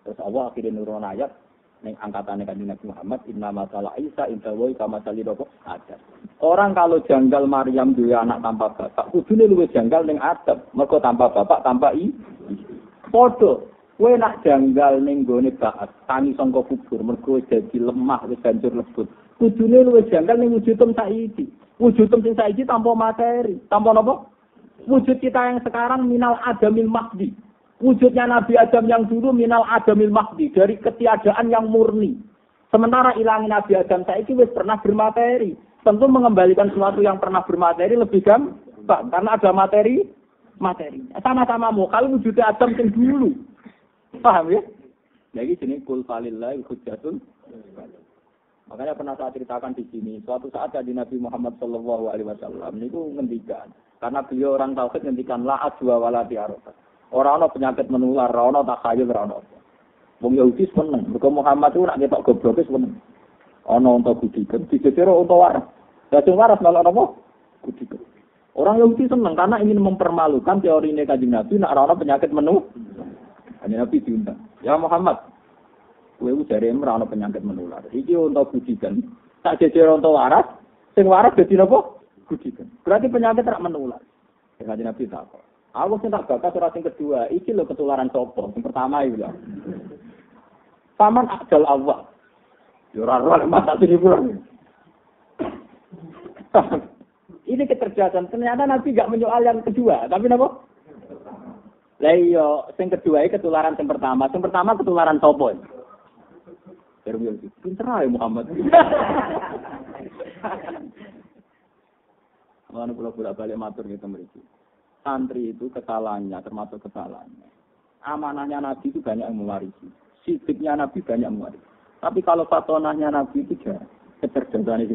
Terus Allah akhirnya nurun ayat, Neng angkatannya kan Nabi Muhammad, Inna masalah Isa, Inna woi, kama sali rokok, ada. Orang kalau janggal Maryam dua anak tanpa bapak, kudune luwe janggal neng adab. Mereka tanpa bapak, tanpa i. Podo, kue nak janggal neng gone baat, tangi songko kubur, mereka jadi lemah, wis hancur lebut. Kudune luwe janggal neng wujudum saiki. Wujudum sing saiki tanpa materi, tanpa nopo? Wujud kita yang sekarang minal adamil mahdi. Wujudnya Nabi Adam yang dulu minal adamil mahdi, dari ketiadaan yang murni. Sementara ilangin Nabi Adam saya itu pernah bermateri. Tentu mengembalikan sesuatu yang pernah bermateri lebih gampang. Karena ada materi, materi. Sama-sama mau. Kalau wujudnya Adam yang dulu. Paham ya? Jadi sini kul falillah hujjatun. Makanya pernah saya ceritakan di sini, suatu saat di Nabi Muhammad Shallallahu Alaihi Wasallam itu ngendikan, karena beliau orang tauhid ngendikan la adwa wala arafat. Orang ana penyakit menular, orang ana takhayul, ora ana. Wong Yahudi seneng, mergo Muhammad itu nak ketok goblok seneng. Ana untuk gudikan, dijejer untuk waras. Sing waras malah apa? Gudikan. Orang Yahudi seneng karena ingin mempermalukan teori ini kanjeng Nabi nak ana penyakit menu. Hanya Nabi diundang. Ya Muhammad, jare ora ana penyakit menular. Iki untuk gudikan. Tak jejer untuk waras, sing waras dadi napa? Gudikan. Berarti penyakit tak menular. Kanjeng Nabi tak Aku sing tak bakas surat yang kedua, iki lo ketularan sopo. Yang pertama itu lah. Paman akal Allah. Ya ora ora mata sini. Ini kecerdasan. Ternyata Nabi nggak menyoal yang kedua, tapi apa? Lah iya, sing kedua ketularan sing pertama. Sing pertama ketularan sopo? Terus pinter ae Muhammad. Mana pula pula balik matur gitu mereka. Santri itu kesalahannya termasuk kesalahannya. Amanahnya Nabi itu banyak yang mewarisi. Sidiknya Nabi banyak mewarisi. Tapi kalau fatonahnya Nabi itu jarang. Kecerdasan itu.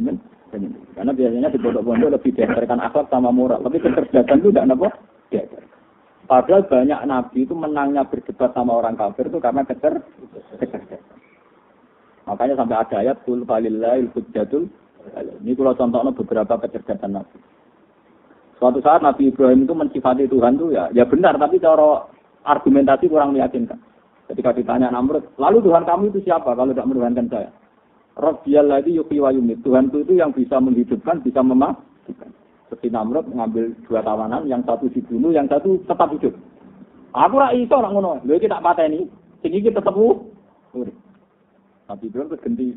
Karena biasanya di pondok-pondok lebih diajarkan akhlak sama moral. Tapi kecerdasan itu tidak apa? Diajarkan. Padahal banyak Nabi itu menangnya berdebat sama orang kafir itu karena kecer kecerdasan. Makanya sampai ada ayat kul falillahil hujjatul ini kalau contohnya beberapa kecerdasan Nabi. Suatu saat Nabi Ibrahim itu mensifati Tuhan itu ya, ya benar, tapi cara argumentasi kurang meyakinkan. Ketika ditanya Namrud, lalu Tuhan kamu itu siapa kalau tidak menuhankan saya? Rabbiyal lagi yuki wa yumit. Tuhanku itu yang bisa menghidupkan, bisa mematikan. Seperti Namrud mengambil dua tawanan, yang satu dibunuh, yang satu tetap hidup. Aku rak iso nak ngono. Lha iki tak pateni. Sing iki tetep urip. Nabi Ibrahim terganti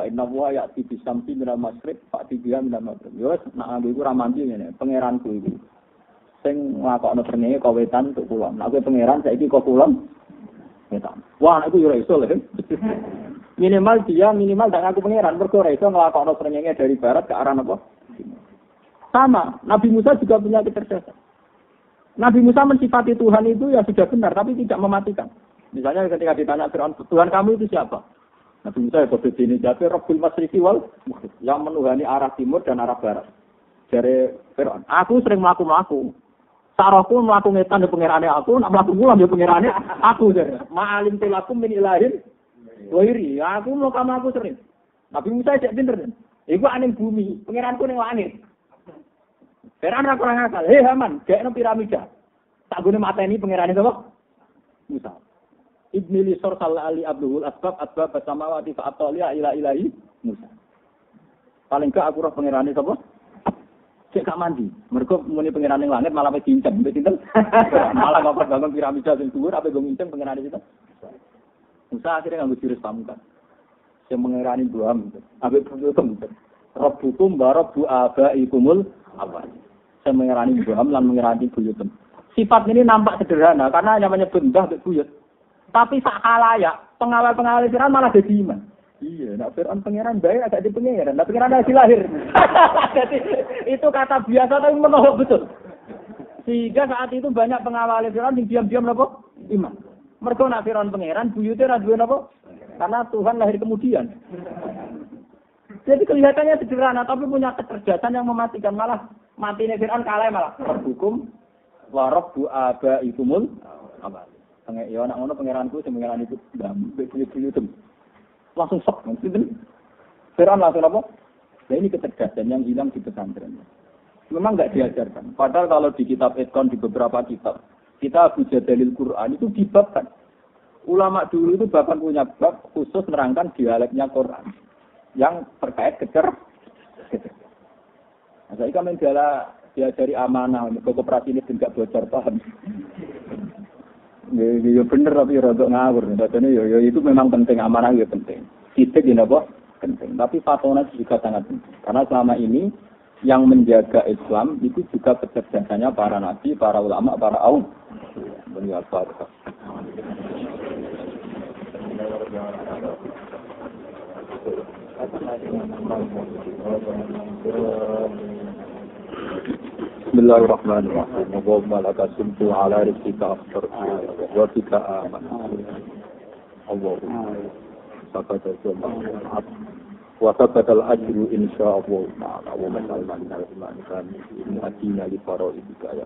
Fa inna wa ya'ti bi samsi minal masrib fa tibiya minal maghrib. Yo nak aku iku ramanti ngene, pangeranku iku. Sing nglakokno srengenge kok wetan untuk kulon. Nek kowe pangeran saiki kok kulon wetan. Wah, aku yo ora iso lho. minimal dia minimal dan aku pangeran mergo ora iso nglakokno srengenge dari barat ke arah apa? Sama, Nabi Musa juga punya kecerdasan. Nabi Musa mensifati Tuhan itu ya sudah benar, tapi tidak mematikan. Misalnya ketika ditanya Fir'aun, Tuhan kamu itu siapa? Nabi Musa ya ini jadi Rabbul Masriki wal yang menuhani arah timur dan arah barat. Dari Fir'aun, aku sering melaku melaku. Sarohku melaku ngetan di pengirannya aku, nak melaku mulam di pengirannya aku. Ma'alim tilakum min ilahin wairi. Aku mau kamu aku sering. Nabi Musa cek pinter. Iku aning bumi, pengiranku ning langit. Fir'aun ra kurang akal. Hei Haman, gak piramida. Tak gune mateni pengirannya sapa? Musa. Ibni Lisor salah ali abdul asbab asbab samawati fa atolia ila ilahi Musa. Paling gak aku roh pangerane sapa? Cek gak mandi. Mergo muni pangerane langit malah wis sinten? malah kok bangun piramida sing dhuwur ape go nginceng pangerane sinten? Musa akhirnya nganggo jurus pamukan. Sing pangerane doam, ape butuh Rabbukum wa rabbu abaikumul awal. Saya mengerani doam lan mengerani buyutum. Sifat ini nampak sederhana karena hanya menyebut mbah buyut. Tapi sak halayak, pengawal-pengawal Fir'aun malah jadi iman. Iya, nak Fir'aun pangeran baik agak di pangeran, nak pangeran lagi lahir. jadi itu kata biasa tapi menohok betul. Sehingga saat itu banyak pengawal Fir'aun yang diam-diam apa? Iman. Mereka nak Fir'aun pangeran, buyutnya radue apa? Karena Tuhan lahir kemudian. Jadi kelihatannya sederhana, tapi punya kecerdasan yang mematikan. Malah mati Fir'aun kalah malah. Hukum warab bu ikumul ya anak ngono pangeranku sing pangeran itu buyut-buyut langsung sok sinten Fir'aun langsung apa? Nah ini kecerdasan yang hilang di pesantren memang nggak diajarkan. Padahal kalau di kitab Edkon di beberapa kitab kita baca dalil Quran itu dibabkan. Ulama dulu itu bahkan punya bab khusus menerangkan dialeknya Quran yang terkait kecer Nah, saya kan diajari amanah, kooperasi ini tidak bocor paham. Ya, ya bener tapi rada ngawur. Jadi ya, ya itu memang penting amanah ya penting. Titik ini apa? Penting. Tapi fatona juga sangat penting. Karena selama ini yang menjaga Islam itu juga kecerdasannya para nabi, para ulama, para aum. Beliau apa? Bismillahirrahmanirrahim. Allahumma laka sumtu ala rizkika aftar wa aman. Allahumma sabata jama'a wa sabata al-ajru insya'Allah. Ta'ala wa masalman al-iman kami mu'atina li faraidika ya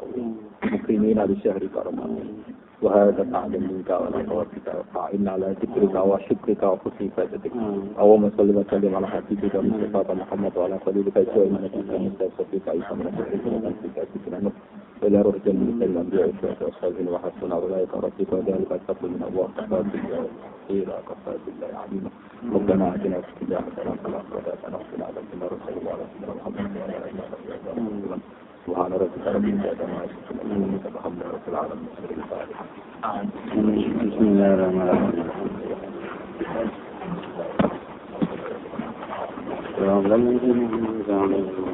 وهذا تعلم منك ونقوتك فإن على ذكرك وشكرك وحسن عبادتك اللهم صل وسلم على حبيبك المصطفى محمد وعلى خليلك سوى من نبيك مستوفيك عيسى من نبيك إلى روح جنة الأنبياء والصالحين وحسن أولئك ربك وذلك الفضل من الله كفى بالله خيرا كفى بالله عليما ربنا آتنا في الدنيا حسنة وفي الآخرة حسنة وقنا عذاب النار. صلى الله عليه وسلم سبحان ربك رب العزة عما يصفون سبحان رب العالمين بسم الله الرحمن الرحيم السلام عليكم